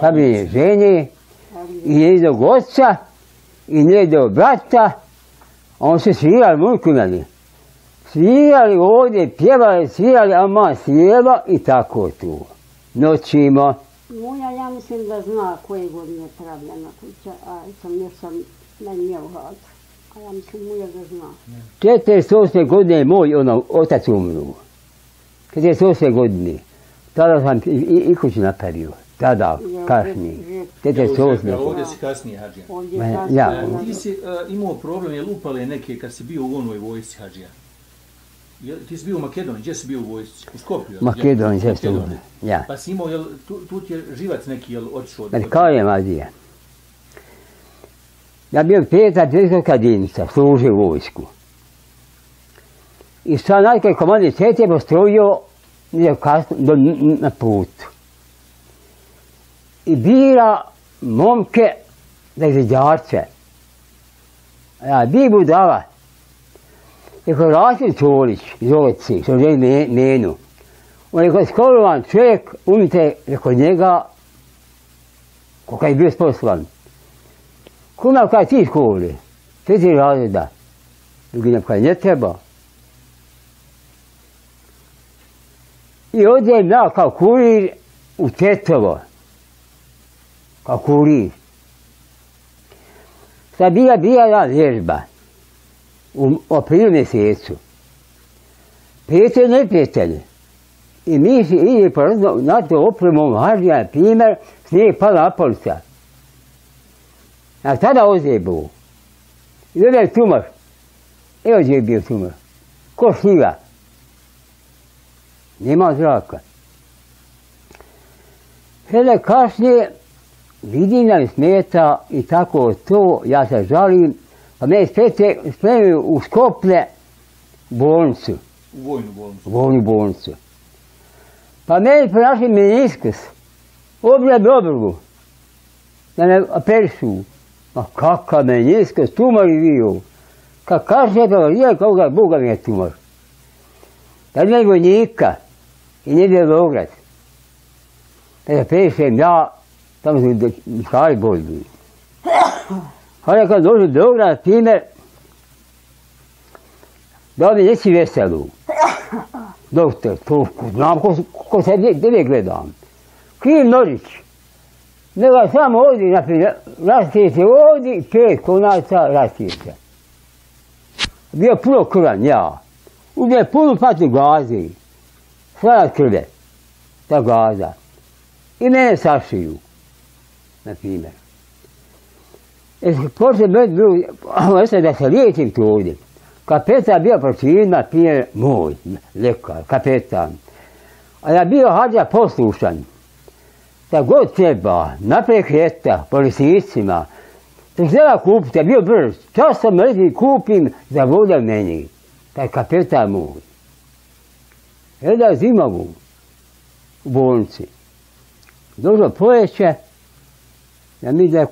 Sabine žene, i njezinog oca, i njezinog brata, on se svirali murkunali. Svirali ovdje, pjevali, svirali, a ma sjela i tako tu. Noćima. Muja, ja mislim da zna koje godine je pravljena kuća, a sam još sam meni nije uhvat. A ja mislim Muja da zna. 48. godine je moj ono, otac umru. 48. godine. Tada sam i, i, i kuću napravio. Tada, kasnije. žet- žet- 48. Ovdje si kasnije, Hadžija. Ovdje Ma, kasnije, ja. E, ja. Ti si e, imao problem, je lupale neke kad si bio u onoj vojsci, Hadžija? Jel, ti si bio u Makedoniji, gdje si bio u vojsci? U Skopju? Makedoniji, sam Makedoniji. Ja. Pa si imao, jel, tu, tu ti je živac neki, jel, otišao? od- Ma kao je Mazija? Ja bio peta dvijezdoka jedinica, služio vojsku. I sad najkaj komandir Cet je postrojio kasno, do, na putu. I bira momke za izviđače. A ja bi budala. Rekao, Rasim Čolić Oleci, što je me, menu. On rekao, skorovan čovjek, umite, rekao njega, koga je bio sposlan. Kuma kaj ti školi? Četiri razreda. Drugi nam kaj ne treba. I odem ja kao kurir u Tetovo. Kao kurir. Ja vježba. U aprilu mjesecu. Prijatelj, neprijatelj. I mi si ide po na to opremom hažija, primjer, snije pala Apolca. A tada ozebu. I onda je tumor. Evo gdje je bio tumor. Ko šljiva. Nema zraka. Sada kasnije vidim da mi smeta i tako to, ja se žalim, pa me spremaju u Skoplje bolnicu, U vojnu bolnicu. u vojnu bolnicu. Pa meni pronašli meniskus, obrija dobrogu, da me operišu. Ma kakav meniskus, tumor je bio. Kad kaže da je koga Boga mi je tumor. Da ne vojnika i ne bio Beograd. Kada pešem ja, tamo su Mihali bolji. A ja kad dođu do Beograda, primjer, da mi nesi veselu. Doktor, to znam ko, ko se gdje gledam. Kriv Norić. Nego samo ovdje, naprimjer, rastije se ovdje, pet konaca rastije se. Bio puno krvan, ja. Ubije puno patnu gazi. Svala krve. Ta gaza. I mene sašiju. Na primjer. E, poslije me bilo, ovo da se liječim tu ovdje. Kapetan bio protivna, primjer, moj lekar, kapetan. A ja bio hađa poslušan. Da god treba, naprijed kreta, po lisicima. To žela kupiti, ja bio brz. Časom mrzi kupim za voda meni. Taj kapetan moj. Jedna zimavu u bolnici. Došlo pojeće, ja mi da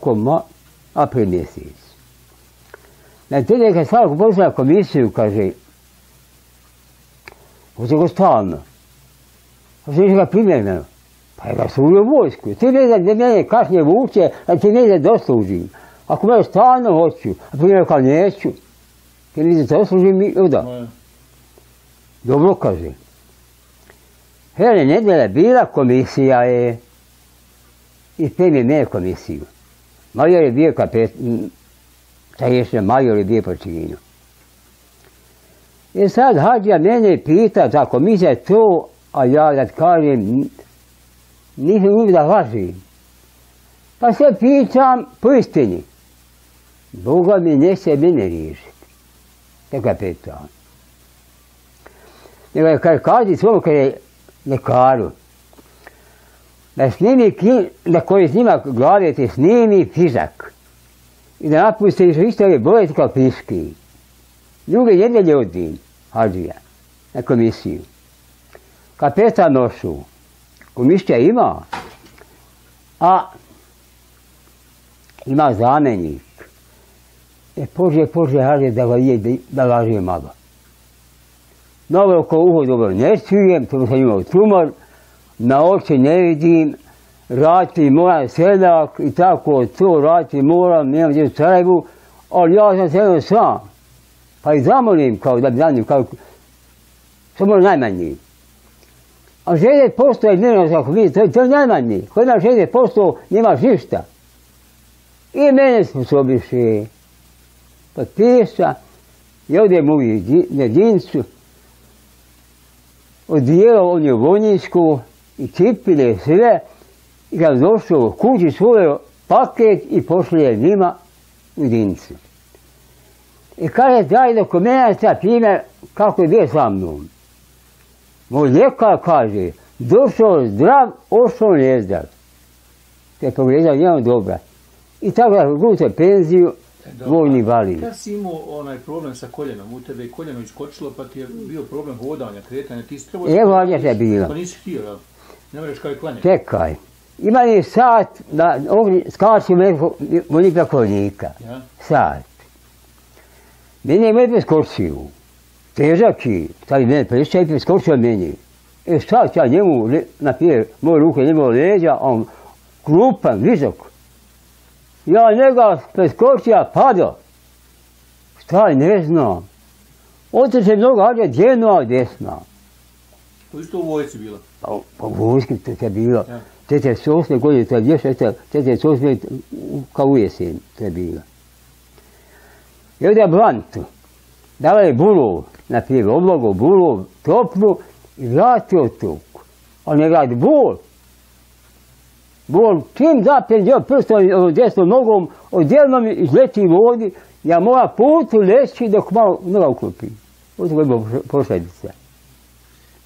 april mjesec. Na te neka svakog poslala komisiju, kaže, hoće go stalno. Hoće ga primjerno. Pa je ga služio vojsku. Ti ne znam gdje mene kasnije vuče, a ti ne znam doslužim. Ako me stalno hoću, a primjer kao neću, ti ne znam doslužim i onda. Dobro kaže. Hele, nedjelja bila komisija je i primi me komisiju. Major je bio kapet, taj jeszcze major je bio po činu. I sad hađa mene pita, ta komisija je to, a ja da kažem, nisam uvijek da lažim. Pa se pitam po istini. Boga mi neće mene riješiti. Tako je pitam. Nego je kad kaži svom kad je ljekaru, da snimi, da koji snima glave, ti snimi fizak. I da napusti što isto ove bolesti kao piški. Druge jedne ljudi, hađija, na komisiju. Kapetan nošu, komisija ima, a ima zamenik. E, pože, pože, hađe da ga je, da laže malo. Dobro oko uho dobro ne čujem, to sam imao tumor, na oči ne vidim, rati moram seljak i tako to rati moram, nemam gdje u Sarajevu, ali ja sam se sam. Pa i zamolim kao da bi zanim, kao samo najmanji. A 60% je dnevno kako vidi, to, je najmanji. Ko ima 60% nemaš ništa. I mene sposobiše potpisa i odem u jedi- jedincu, odijelo on je vojničku i cipile sve i kad došao kući svoj paket i pošli je njima u jedinicu. I kaže, daj dokument sa time kako je bio sa mnom. Moj ljekar kaže, došao zdrav, ošao nezdrav. Te pogledao, njemu dobra. I tako da gute penziju, vojni valid. Kad si imao onaj problem sa koljenom, u tebe je koljeno iskočilo pa ti je bio problem hodanja, kretanja, ti si trebao... Evo ovdje je bilo. Pa nisi htio, jel? Ne možeš kao i klanjati. Čekaj. Ima li sat da ogni, skači vojnik preko vojnika. Ja? Sat. Meni je medved skočio. Težak je, taj med prešća i preskočio meni. E ću ja njemu, napije moje ruke, njegove leđa, on krupan, visok. Ja njega preskočio, pado. Šta je, ne znam. Otrče mnogo, hađa djedno, a desna. To isto u vojci bilo. Pa, pa to je bilo. Ja. Tete s osme godine, to je još, s osme, kao u jesen, to je bilo. I ovdje blantu, davali bulov, na primjer, oblogu, bulov, toplu i vratio tu. A ne radi bol. Bol, čim zapem dio prstom, desnom nogom, odjednom mi izleti vodi, ja mora putu leći dok malo noga uklopi. Ovo je posljedica.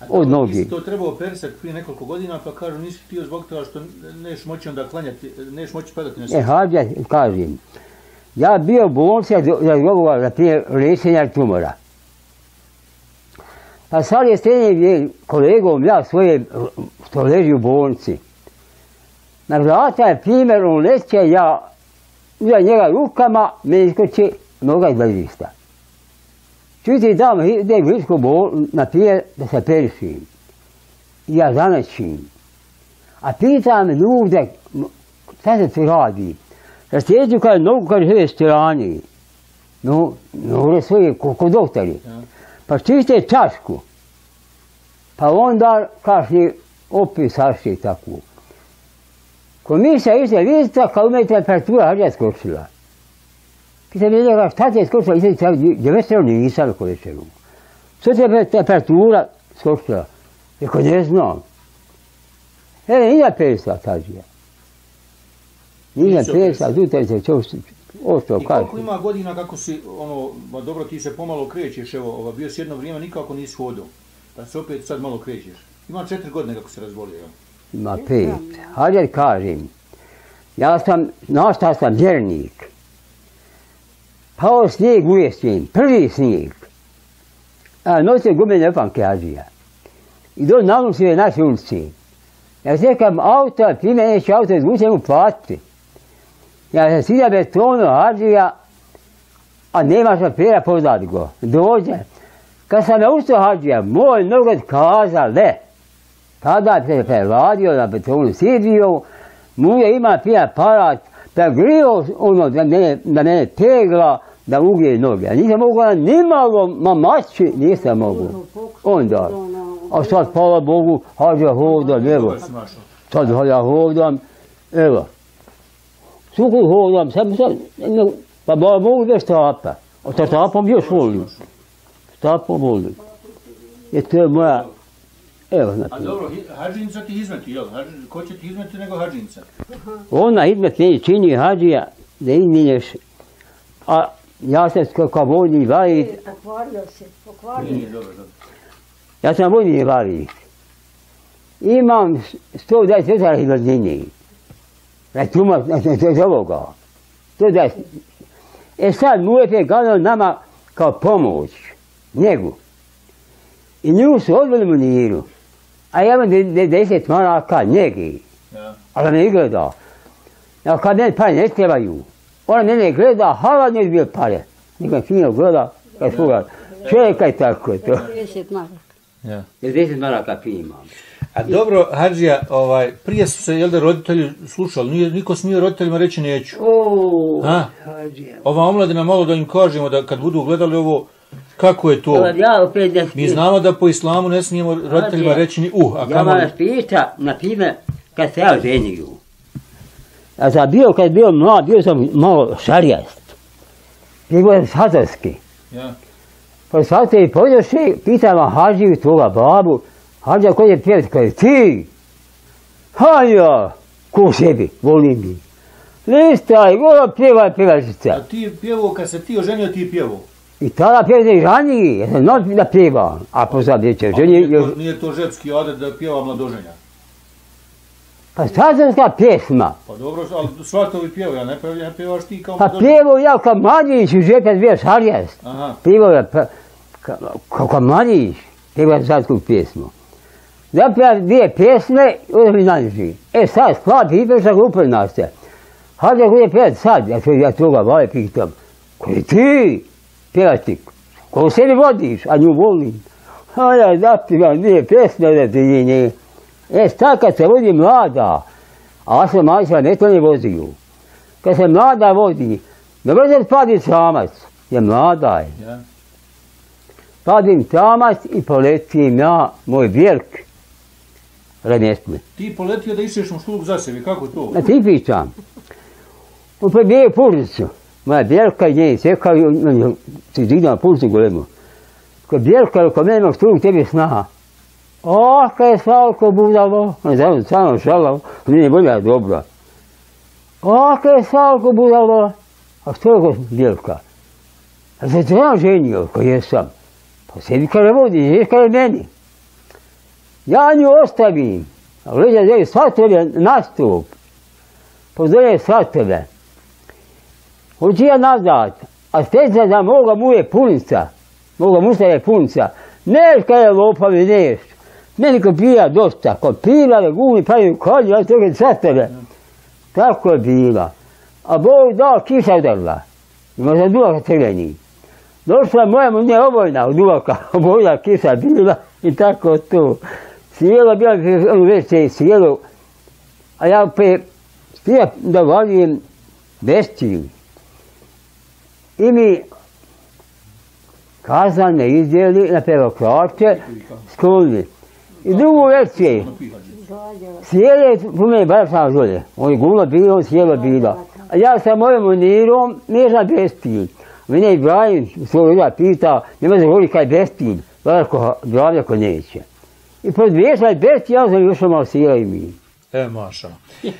Od nogi. To trebao persat prije nekoliko godina, pa kažu nisi htio zbog toga što neš moći onda klanjati, neš moći padati na E, hađa, kažem, ja bio u bolnici za primjer, liječenja tumora. Pa sad je srednje kolegom, ja svoje, što leži u bolnici. Na vrata je primjer, on leće, ja uza njega rukama, meni iskoči noga iz ležišta. Čuti dam, u Irsku bol, na primjer, da se perišim. Ja zanačim. A pitam ljude, šta se tu radi? Rasteđu kada nogu kada žive strani. No, no, svoje, ko, ko doktori. Pa čiste čašku. Pa onda kašni opet sašli takvu. Komisija ide vidite kao ima temperatura hađa skočila. Pita mi njega šta ti je skočila, ide čak 19 nisam ko večeru. Što ti je temperatura skočila? Rekao ne znam. E, nije pesa, kaže ja. Nije pesa, pesa. tu te se čo ostao I koliko ima godina kako si, ono, ma dobro ti se pomalo krećeš, evo, ova, bio si jedno vrijeme nikako nisi hodao. Pa se opet sad malo krećeš. Ima četiri godine kako se razbolio, jel? Ima pet. Hajde kažem, ja sam, znaš šta sam vjernik. Pao snijeg u jesen, prvi snijeg. A nosio gumene opanke Azija. I do nalusi je naše ulici. Ja čekam auto, prije mene će auto izvući mu platiti. Ja se sida betonu Azija, a nema šofera pozad go. Dođe. Kad sam naučio Hadžija, moj nogot kaza le. Tada se prevadio na betonu sidio, mu je ima prije aparat, da grio ono da mene, da mene tegla, da ugrije noge. A nisam ni malo mamaći, nisam mogu. Onda. A sad, hvala Bogu, Hadžija hodam, evo. Sad ja hodam, evo. Suku hodam, sad, no, pa ba mogu bez štapa. A sa štapom još volim. Štapom volim. Jer to je moja, evo, A znači. dobro, hi- hađinca ti izmeti, jel? Ko će ti izmeti nego hađinca? Ona idmet meni čini hađija da izminješ, a ja sam kao vojni invalid, Pokvario se, pokvario. Nije, dobro, dobro. ja sam vojni invalid. Imam 120 metara invalidnini. Račuma, to je ovoga. To da E sad mu je pegano nama kao pomoć, njegu. I nju su odveli mu niru. A ja imam de- de- deset maraka njegi. Ja. Ali me gleda. Ja kad meni pare ne trebaju, ona mene gleda, hala ne bio pare. Me fino gleda, kad sluga, čovjeka je tako to. 30 maraka. Ja. Jer deset maraka primam. A dobro, Hadžija, ovaj, prije su se, jel da, roditelji slušali, nije niko smio roditeljima reći neću. O, A? Ova omladina, malo da im kažemo da kad budu gledali ovo, kako je to? Ja opet da Mi znamo da po islamu ne smijemo roditeljima reći ni uh, a Ja kamo vas pita, na primjer, kad se ja ženio. Ja sam bio, kad bio mlad, bio sam malo šarijast. Bio sam satovski. Ja. Pa sad te i podjoši, pitam Hađiju tvoga babu, Hađa ko je pjevat, kaže ti, Hanja, ko sebi, volim bi. Listaj, gora pjevaj A pjevačica. ti pjevo, kad se ti oženio, ti pjevo. I tada pjevne raniji, ja sam not da pjeva, a posla dječe A ženi, nije, to, žepski adet da pjeva mladoženja? Pa sazemska pjesma. Pa dobro, ali svatovi pjevaju, a ne, pjev, ne pjevaš ti kao Pa pjevao ja kao mladić u žepe šarjast. Aha, Pjevao je pa, ka- kao ka mladić, pjevao je svatsku pjesmu. Napija dvije pjesme, onda mi nađi. E sad, sklad, i sa glupo nas se. Hajde, gdje pjevat sad? Ja ću ja toga vale pitam. Koji ti? Pjevat ti. Ko sebi vodiš, a nju volim. A ja zaptivam dvije pjesme da ti nije. E sad kad se vodi mlada, a se majstva ne to ne voziju. Kad se mlada vodi, ne može padi samac, je mlada je. Padim samac i poletim ja, moj vjerk, remjesme. Ti poletio da išeš u šluk za sebe, kako to? Na ti pričam. On prebije puricu. Moja bjelka i njeni seka i on se digna na puricu golemu. Kad bjelka, ako mene tu, tebi snaha. O, kad je Slavko budalo, je zavno samo šalao, nije bolja dobra. O, kad je Slavko budalo, a što je go bjelka? A se to ja ženio, ko jesam. Pa sebi kada vodi, ješ kada meni. Ja nju ostavim, a leđa zeli svatove nastup. Pozove svatove. Hoću ja nazad, a steca za moga mu je punica. Moga musta je punica. Neš kada je lopavi, neš. Meni kopira dosta, kopira, da gumi, pravim kolje, ja toga svatove. Tako je bila. A Bog dao kiša udarila. Ima za duvaka crveni. Došla moja mu nije obojna od duvaka, obojna kiša bila i tako to. Sjelo bila u veće sjelo, a ja pe stija da valim bestil. I mi kazane izdjeli na perokrače, skloni. I drugu veće, sjele, po mene bar sam žolje. On je gula bilo, sjelo bilo. A ja sa mojom unirom, nisam bestil. Mene Ibrahim svoj uda pita, nema se govori kaj bestil, veliko zdravlja ko neće. I podviješla je bestil, ja sam još malo sjela i mi. E, maša.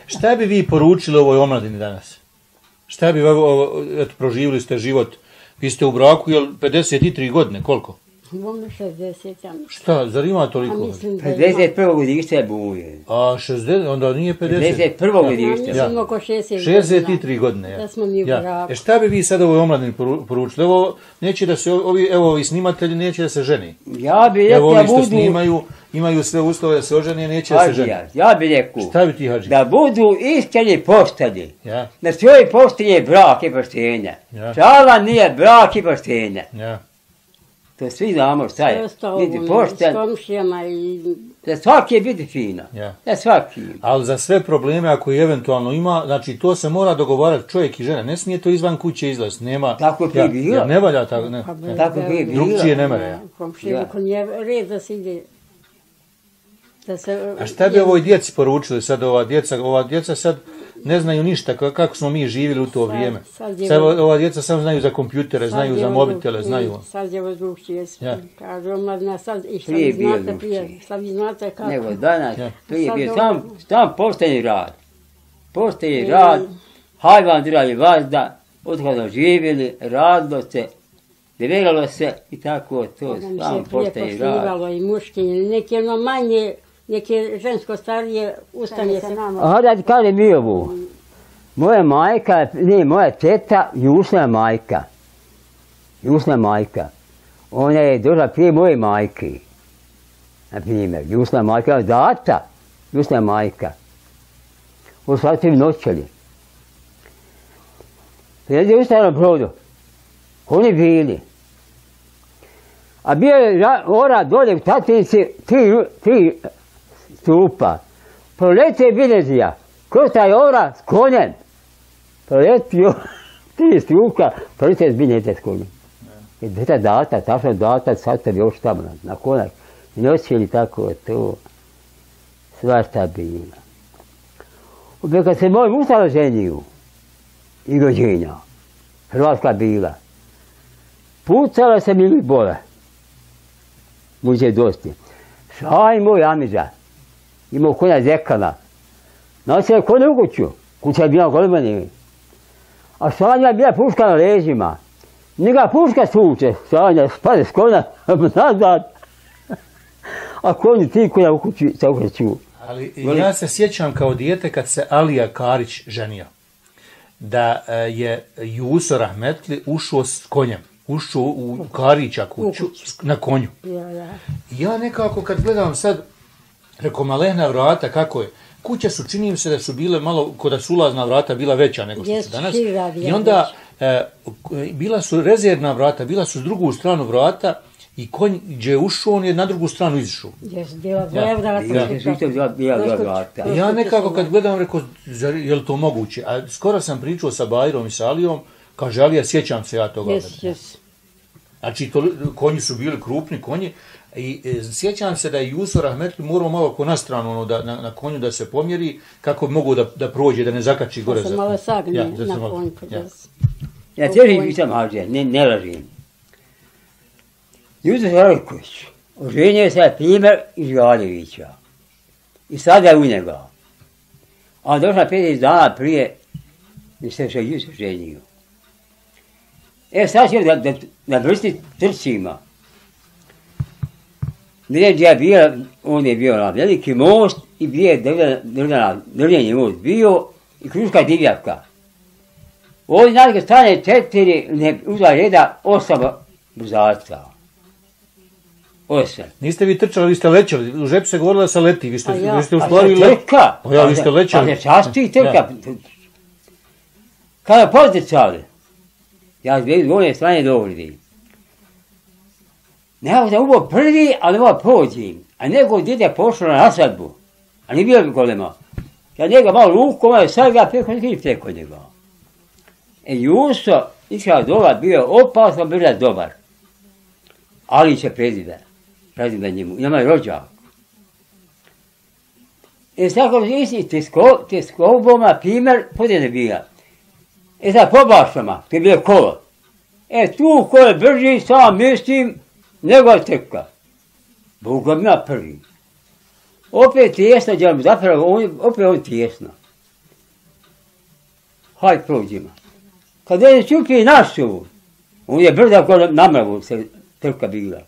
Šta bi vi poručili ovoj omladini danas? Šta bi, eto, proživjeli ste život, vi ste u braku, jel, 53 godine, koliko? Imamo 60, ja mislim. Šta, zar ima A toliko? mislim da ima. 51. godište je buje. A 60, onda nije 50. 51. Ja godište. mislim oko 60 godina. 63 godine, ja. Da smo mi u ja. braku. E šta bi vi sad ovoj omladini poru- poručili? Evo, neće da se, ovi, evo, ovi snimatelji neće da se ženi. Ja bi Evo, rekao ovi da što budu... snimaju, imaju sve uslove da se ožene, neće da se ženi. Ja bi rekao Šta bi ti, Hadži? da budu iskreni pošteni. Ja, Na svoj poštenje je brak i poštenje. Ja. Šala nije brak i poštenje. ja. To svi znamo šta je. Biti ovo, s pošten, komšijama i za svaki je biti fina. Ja. Za svaki. Ali za sve probleme ako i eventualno ima, znači to se mora dogovarati čovjek i žena. Ne smije to izvan kuće izlaz. Nema. Tako je ja, bilo. ja, ne valja tako. Ne. Pa ne. Tako bi bilo. Drugčije ne mere. komšije, Ja. ako nije red da se ide. Da se, A šta bi ovoj djeci poručili sad ova djeca? Ova djeca sad ne znaju ništa ka- kako smo mi živjeli u to vrijeme. sad ova djeca samo znaju za kompjutere, znaju za mobitele, znaju. Sad je ovo drugčije. Ja. Kažu omladina sad, i sad Prije znate prije, sad vi znate kako. Nego danas, Ja. prije bio sam, sam pošteni rad. Pošteni rad, hajvan dirali vazda, odhodno živjeli, radilo se, deviralo se i tako to, Nam sam se prije pošteni rad. i muški, neki ono manje, neki žensko starije, ustane se nama. A da ti kažem i ovu. Moja majka, ne, moja teta, Jusna majka. Jusna majka. Ona je došla prije moje majke. Na primjer, Jusna majka je data. Jusna majka. U svatim noćeli. Sredi u starom brodu. Oni bili. A bio je ra- ora dolje u tatnici tri, tri stupa. Prolete Bilezija, kroz taj ora s konjem. Proletio tri stuka, prolete Bilezija s konjem. I deta data, tačno data, sad tebi još tamo na. I nosili tako to. Svašta bila. Opet kad se moj musa ženio, i rođenja, Hrvatska bila, pucala se mi bole. Muđe dosti. Šaj moj Amiza, imao konja zekala. Nosio je konja u kuću, kuća je bila golmani. A Šanja je bila puška na ležima. Njega puška suče, Sanja, spade s konja, nazad. A konji ti koja u kući se okreću. Ali ja se sjećam kao dijete kad se Alija Karić ženio. Da e, je Juso Rahmetli ušao s konjem. Ušao u Karića kuću na konju. Ja, ja. Ja nekako kad gledam sad, reko malehna vrata, kako je, kuće su, čini mi se da su bile malo, kod da su ulazna vrata bila veća nego što su danas. I onda e, bila su rezervna vrata, bila su s drugu stranu vrata i konj gdje je ušao, on je na drugu stranu izišao. Ja. Ja, Ja nekako kad gledam, rekao, je li to moguće? A skoro sam pričao sa Bajrom i sa Alijom, kaže, Alija, sjećam se ja toga. Jes, vremena." jes. Znači, to, konji su bili krupni konji i e, sjećam se da je Juso Rahmetli morao malo ko na stranu, ono, da, na, na konju da se pomjeri, kako bi mogu da, da prođe, da ne zakači gore. Da se za- malo sagne Ja, da se na konjku. ja. Ja težim nisam hađe, ne, ne lažim. Jusuf Rajković, oženio se primjer iz Galjevića. I sada je u njega. A došla 50 dana prije, gdje se še Jusuf ženio. E sad će da, da, da vrsti trcima. Gdje gdje je bio, on je bio na veliki most i bio je drveni most bio i kruška divljaka. Ovdje nadje stane četiri, ne uzla reda, osam buzaca. Osam. Niste vi trčali, vi ste lećali, u žep se govorilo da se leti, vi ste, A ja, vi ste u A stvari le... trka? Pa ja, vi ste lećali. Pa se časti i trka. Ja. Kada poticali, ja s dvije strane dovolili. Ne da uvo prvi, ali ovo prođim. A nego dite pošlo na svadbu. A nije bio golema. Ja njega malo ruku, malo sad ga preko njega preko njega. E Juso, iskreno dobar, bio je opasno, bio je dobar. Ali će prezide. Prezide njemu. Njema je rođak. E sad kao isti tisko, tiskoboma primjer podjene bila. E sad pobašama, to je bilo kolo. E tu ko brži, sam mislim, Boga mi ja prvi. Opet tjesno, djelom, zapravo, on, je- opet on tjesno. Haj prođimo. Kad je čupi našu, on je brda ko na mravu se trka bila.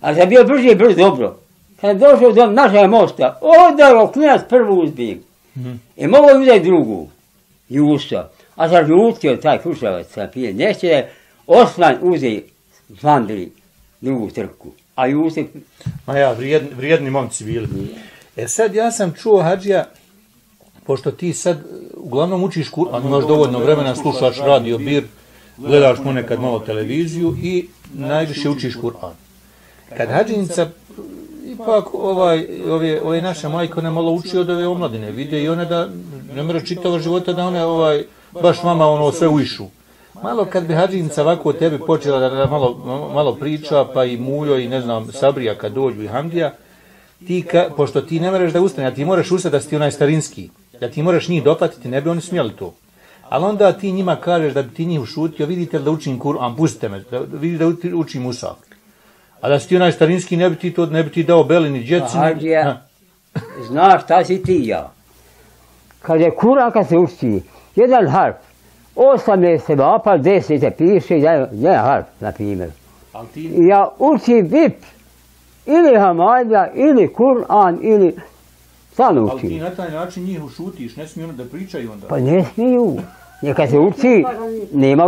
A je bio brži, brzo dobro. Kad je došao do našeg mosta, odaro klinac prvu uzbijem. Mhm. I mogu uzeti drugu, Juso. A zažutio taj krušavac sa pije. Neće je Osman uze Flandri drugu trku. A Juso, Ma ja, vrijedni, vrijedni momci bili. E sad ja sam čuo, Hadžija, pošto ti sad uglavnom učiš Kur'an, imaš dovoljno vremena, slušaš radio bir, gledaš ponekad malo televiziju i najviše učiš Kur'an. Kad Hadžinica, ipak ovaj, ove, ove naša majka, ona malo uči od ove omladine, vide i one da ne mora čitava života da one ovaj, baš vama ono sve uišu. Malo kad bi Hadžinica ovako tebi počela da, malo, malo priča, pa i Mujo i ne znam, Sabrija kad dođu i Hamdija, ti ka, pošto ti ne moraš da ustane, a ti moraš ustati da si ti onaj starinski, da ti moraš njih dopatiti, ne bi oni smjeli to. Ali onda ti njima kažeš da bi ti njih ušutio, vidite li da učim Kur'an, pustite me, da vidi da učim Musaf. A da si ti onaj starinski, ne bi ti to, ne bi ti dao beli ni djeci. Hadžija. Ha. znaš šta si ti ja. Kad je Kur'an kad se uči, jedan harf, osam je se vapa, deset se piše, jedan, jedan harf, na primjer. Ja učim VIP, ili Hamadja, ili Kur'an, ili sam ali ti učim. na taj način njih ušutiš, ne smiju da pričaju onda. Pa ne smiju. Neka se uči, nema.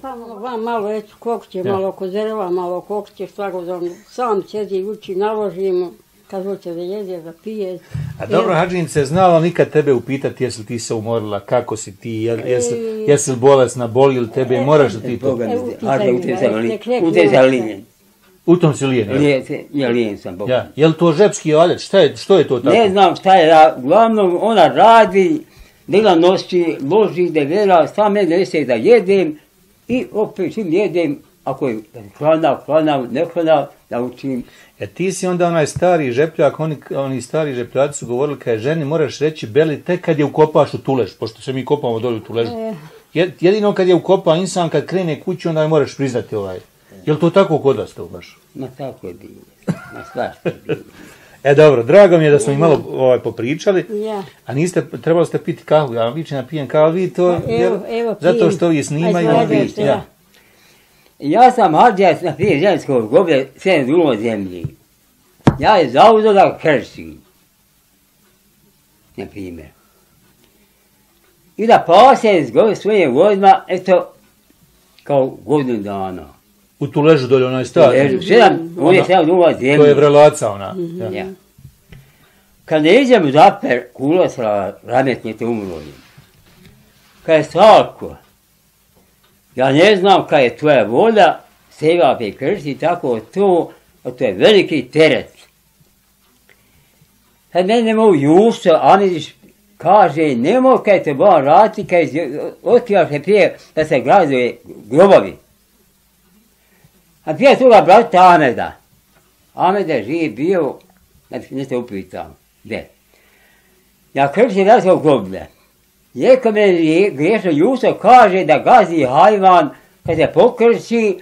Samo vam malo eto kokće, malo kozerva, malo kokće, svakodom sam sjedi uči, naložimo. Kad hoće da jede, da pije. A dobro, Hadžinice, znala nikad tebe upitati jesi li ti se umorila, kako si ti, jesi, jesi li bolesna, boli li tebe, moraš li ti to? E, Utjecao uopće. lijen. U tom si lijen, jel? Se- ja lijen sam, Boga. Ja, je li to žepski adet, šta je, što je to tako? Ne znam šta je, uglavnom ona radi, dela noći, loži, da vera, sam ne nese da jedem i opet čim jedem, ako je hrana, hrana, ne hrana, da učim. E ti si onda onaj stari žepljak, oni, oni stari žepljaci su govorili kaj ženi moraš reći beli tek kad je ukopaš u tulež, pošto se mi kopamo dolje u tuležu. E. Je- Jedino kad je ukopa insan, kad krene kući, onda je moraš priznati ovaj. Je li to tako kod vas to baš? Ma tako je bilo, ma svašta je bilo. E dobro, drago mi je da smo i malo ovaj, popričali. Ja. A niste, trebali ste piti kahu, ja vam vičem da pijem kahu, ali vi to, Pa evo, jer- evo, zato pijem. što vi snimaju, vi, ja. Ja sam hađija na prije ženskog groblja sve drugo zemlji. Ja je zauzeo da kršim. Na primjer. I da pasem s svojim godima, eto, kao godinu dana. U tu ležu dolje onaj stari. Jer sedam, on je sedam drugo To je zemlji. vrelaca ona. Ja. Ja. Kad ne idem u zaper, kulo sa rametnjete umrli. Kad je stalko, ja ne znam kad je tvoja volja, seba prekršiti tako to, a to je veliki teret. Sad mene mogu Justo Anidić kaže, nemoj kaj te Boga raditi, kaj otkrivaš se prije da se graduje grobovi. A prije toga brata Ameda. Amed je bio, znači ne se upitam, gdje. Ja kršim da se groblje. Neka me je griješno Juso kaže da gazi hajvan kad se pokrši,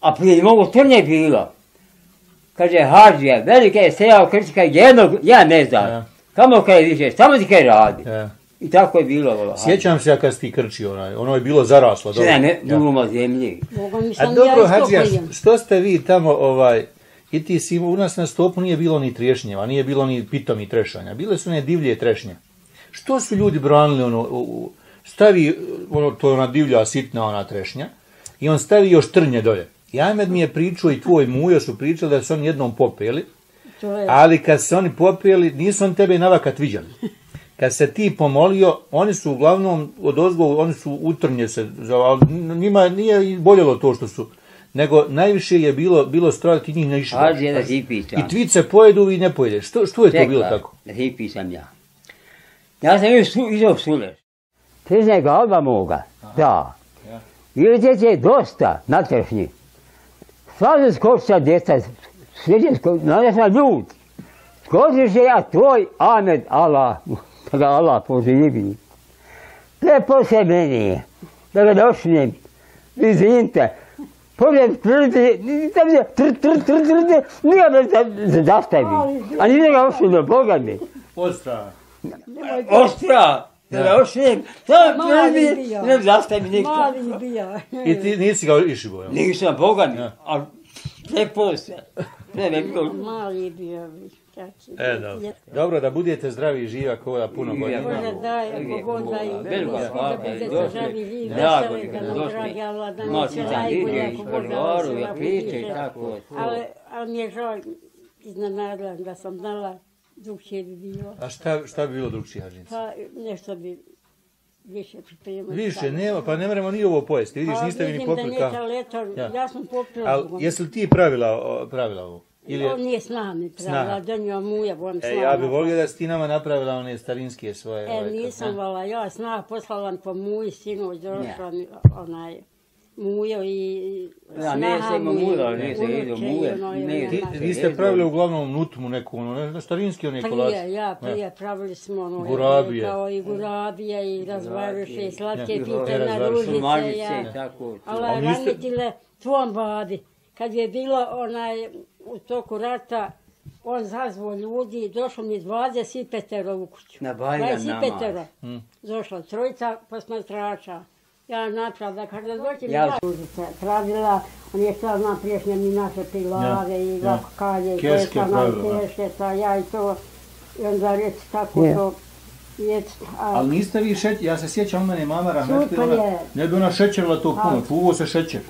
a prije mogu trnje bilo. Kaže, hađija, velike je sejao krši kad jednog, ja ne znam. Ja. Kamo kaj više, samo ti kaj radi. Ja. I tako je bilo. Ovo, Sjećam se kad si ti krčio onaj, ono je bilo zaraslo. dobro. Sve ne, Ja. zemlji. A dobro, Hadžija, što ste vi tamo, ovaj, i ti si, u nas na stopu nije bilo ni trešnjeva, nije bilo ni pitomi trešanja, bile su ne divlje trešnje. Što su ljudi branili ono, stavi, ono, to je ona divlja, sitna ona trešnja, i on stavi još trnje dolje. I Ahmed mi je pričao i tvoj mujo su pričali da su oni jednom popeli, ali kad se oni popeli, nisu oni tebe navakat viđali. Kad se ti pomolio, oni su uglavnom od ozgo, oni su utrnje se, njima nije i boljelo to što su, nego najviše je bilo, bilo strada, ti njih ne išli. I tvice pojedu i ne pojedeš. Što, što je to bilo tako? Da ti ja. Ja sam još su, išao sule. Priznaj ga alba moga. Da. Ja. Ili djece je dosta natršnji. Stvarno skočiša djeca, sviđe skočiša, nadam sam ljud. Skočiš je ja tvoj Ahmed Allah, da ga Allah poživi. Pre posle meni, da ga došnem, izvinite. Pogled, trte, tam je, tr, tr, tr, tr, tr, nije me za- zastavi. A nije ga ošljeno, Boga mi. Ostra. Ostra! Da ošljem, sam Mali prvi, ne zastavi nikad. mali bio. I ti nisi ga išibo? Nisam, Boga mi, a sve posle. Sve me bilo. Mali bio. bi, čači. E, dobro. Dobro, da budete zdravi i živa kola puno I godina. Bože daj, Bog Boga. daj, Velika da hvala, budete došli. zdravi, živi, Drago veseli, mi da kad nam došli. dragi Allah, da i da ja i napiše. tako. Ali, mi je žao, iznenadila da sam znala drugčije bi bilo. A šta, šta bi bilo Hadžica? Pa nešto bi više pripremati. Više, nema, pa ne moramo ni ovo pojesti. Vidiš, niste vi ni Vidim da popili nije kao... Ja. ja sam popila. Ali jesi li ti pravila, pravila ovo? Ili On je... nije s nami pravila, donio muja, s E, ja bih volio da si ti nama napravila one starinske svoje... E, ovaj, nisam vala, ja snaha poslala vam po muji sinoć, došla mi onaj mujo i Ja, snaha nisam imao mu i muja, nisam unuče vidio i muje. ono, i Ne, ona Ti, naša. vi ste pravili uglavnom nutmu neku, ono, ne, starinski one kolače. Prije, ja, prije pravili smo ono, Gurabije. kao i gurabije i razvaruše i slatke pite na ružice, ja. i tako. Ali ranitile tvom babi, kad je bilo onaj, u toku rata, on zazvao ljudi, došlo mi 25 u kuću. Na Bajram 25 namaz. Mm. Došla trojica posmatrača. Ja napravila, kada dođe mi Ja- ja. pravila, on je htjela nam priješnje mi naše pilave i ja. kalje, i nam pravila, da. keške, sa ja i to, i onda reći tako Je. to, Ali niste vi šećer, ja se sjećam mene mama je. ne bi ona šećerila to puno, čuvao se šećer.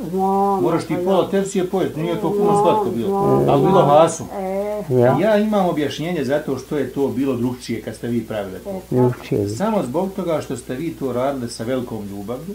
Moraš ti pa pola tercije pojesti, nije to puno slatko bilo. Ali bilo hasu. E, Ja, Ja imam objašnjenje zato što je to bilo drugčije kad ste vi pravili to. drugčije. Samo zbog toga što ste vi to radili sa velikom ljubavlju,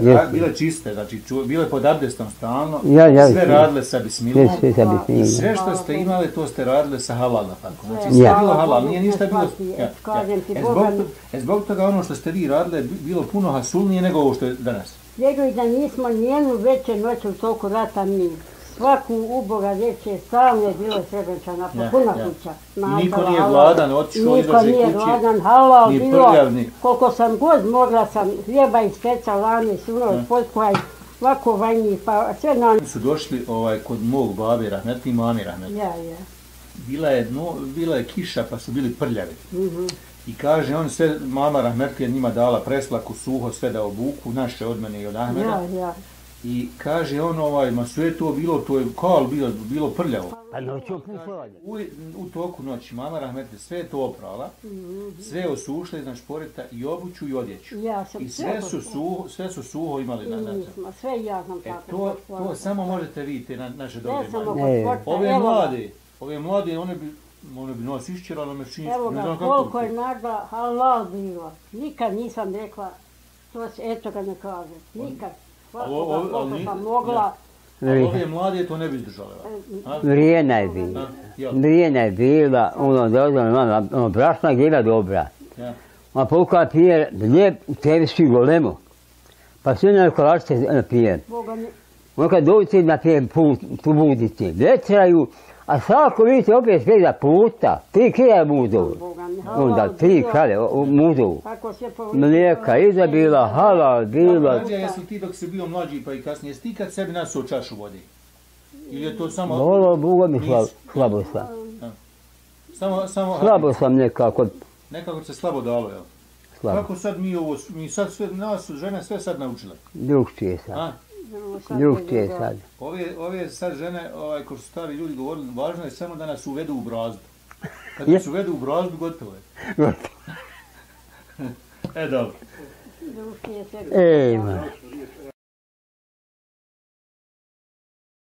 Ra- bile čiste, znači ču- bile pod abdestom stalno, Ja, ja, sve radile sa bismilom, Sve, sve sam i bi sve što ste imali to ste radili sa halal na faku. Znači Sve. sve Ja. bilo halal, nije ništa bilo... Ja, ja. E, Boga zbog, e, zbog toga ono što ste vi bi- bilo puno hasulnije nego ovo što je danas. Vjeruj da nismo nijednu večer noć u toku rata mi. Svaku uboga večer stalno je bilo srebrnčana, Ja, puna kuća. Niko nije gladan, otišao, Niko izađe nije kući, gladan, halal bilo. Koliko sam god mogla sam hljeba ispeca, lane, suno, Ja. potkuhaj, ovako vanji, pa sve na... Su došli ovaj, kod mog babe Rahmetli i mami Rahmetli. Ja, ja. Bila je, no, bila je kiša pa su bili prljavi. Mhm. I kaže, on sve, mama Rahmetli je njima dala preslaku, suho, sve da obuku, naše od mene i od Ahmeda. Ja, ja. I kaže on ovaj, ma sve to bilo, to je kal bilo, bilo prljavo. Pa. U, u toku noći mama Rahmetli sve je to oprala, sve je osušla iznad šporeta i obuću i odjeću. Ja sam I sve su, suho, sve su suho imali na na Nismo, sve ja sam E, tako. to, pošla. to samo možete vi, te na, naše dobre oko E. Ove evo ga. mlade, ove mlade, one bi, one bi nas išćerale mešinski. Evo ne ga, znam koliko je nada halal bilo. Nikad nisam rekla, to se, eto ga ne kaže. Nikad. Ali mogla. Ove mlade to ne bi izdržale. A? Vrijena je bila. Vrijena je bila, ono dobro, ono, ono brašna gljiva dobra. Ja. On povukala pije, lijep u tebi svi golemo. Pa sve na kolačice napije. Boga mi, On kad dođe napije put, tu budice, vetraju, a svako vidite opet sve za puta, tri mi, halal Onda tri bilo. kale u mudu. Tako se po... Mlijeka iza bila, halal bila. Rađa, jesi ti dok si bio mlađi pa i kasnije, jesi ti kad sebi nasuo čašu vode? Ili je to samo... Ovo, Boga mi slabo, sam. Samo, samo... Slabo sam nekako, Nekako se slabo dalo, jel? slabo. Kako sad mi ovo, mi sad sve, nas žene sve sad naučile. Drugčije sad, Drugčije sad. Ove, ove sad žene, ovaj, ko su stari ljudi govorili, važno je samo da nas uvedu u brazdu. Kad nas uvedu u brazdu, gotovo je. E, dobro. Društije se... Ej, ma.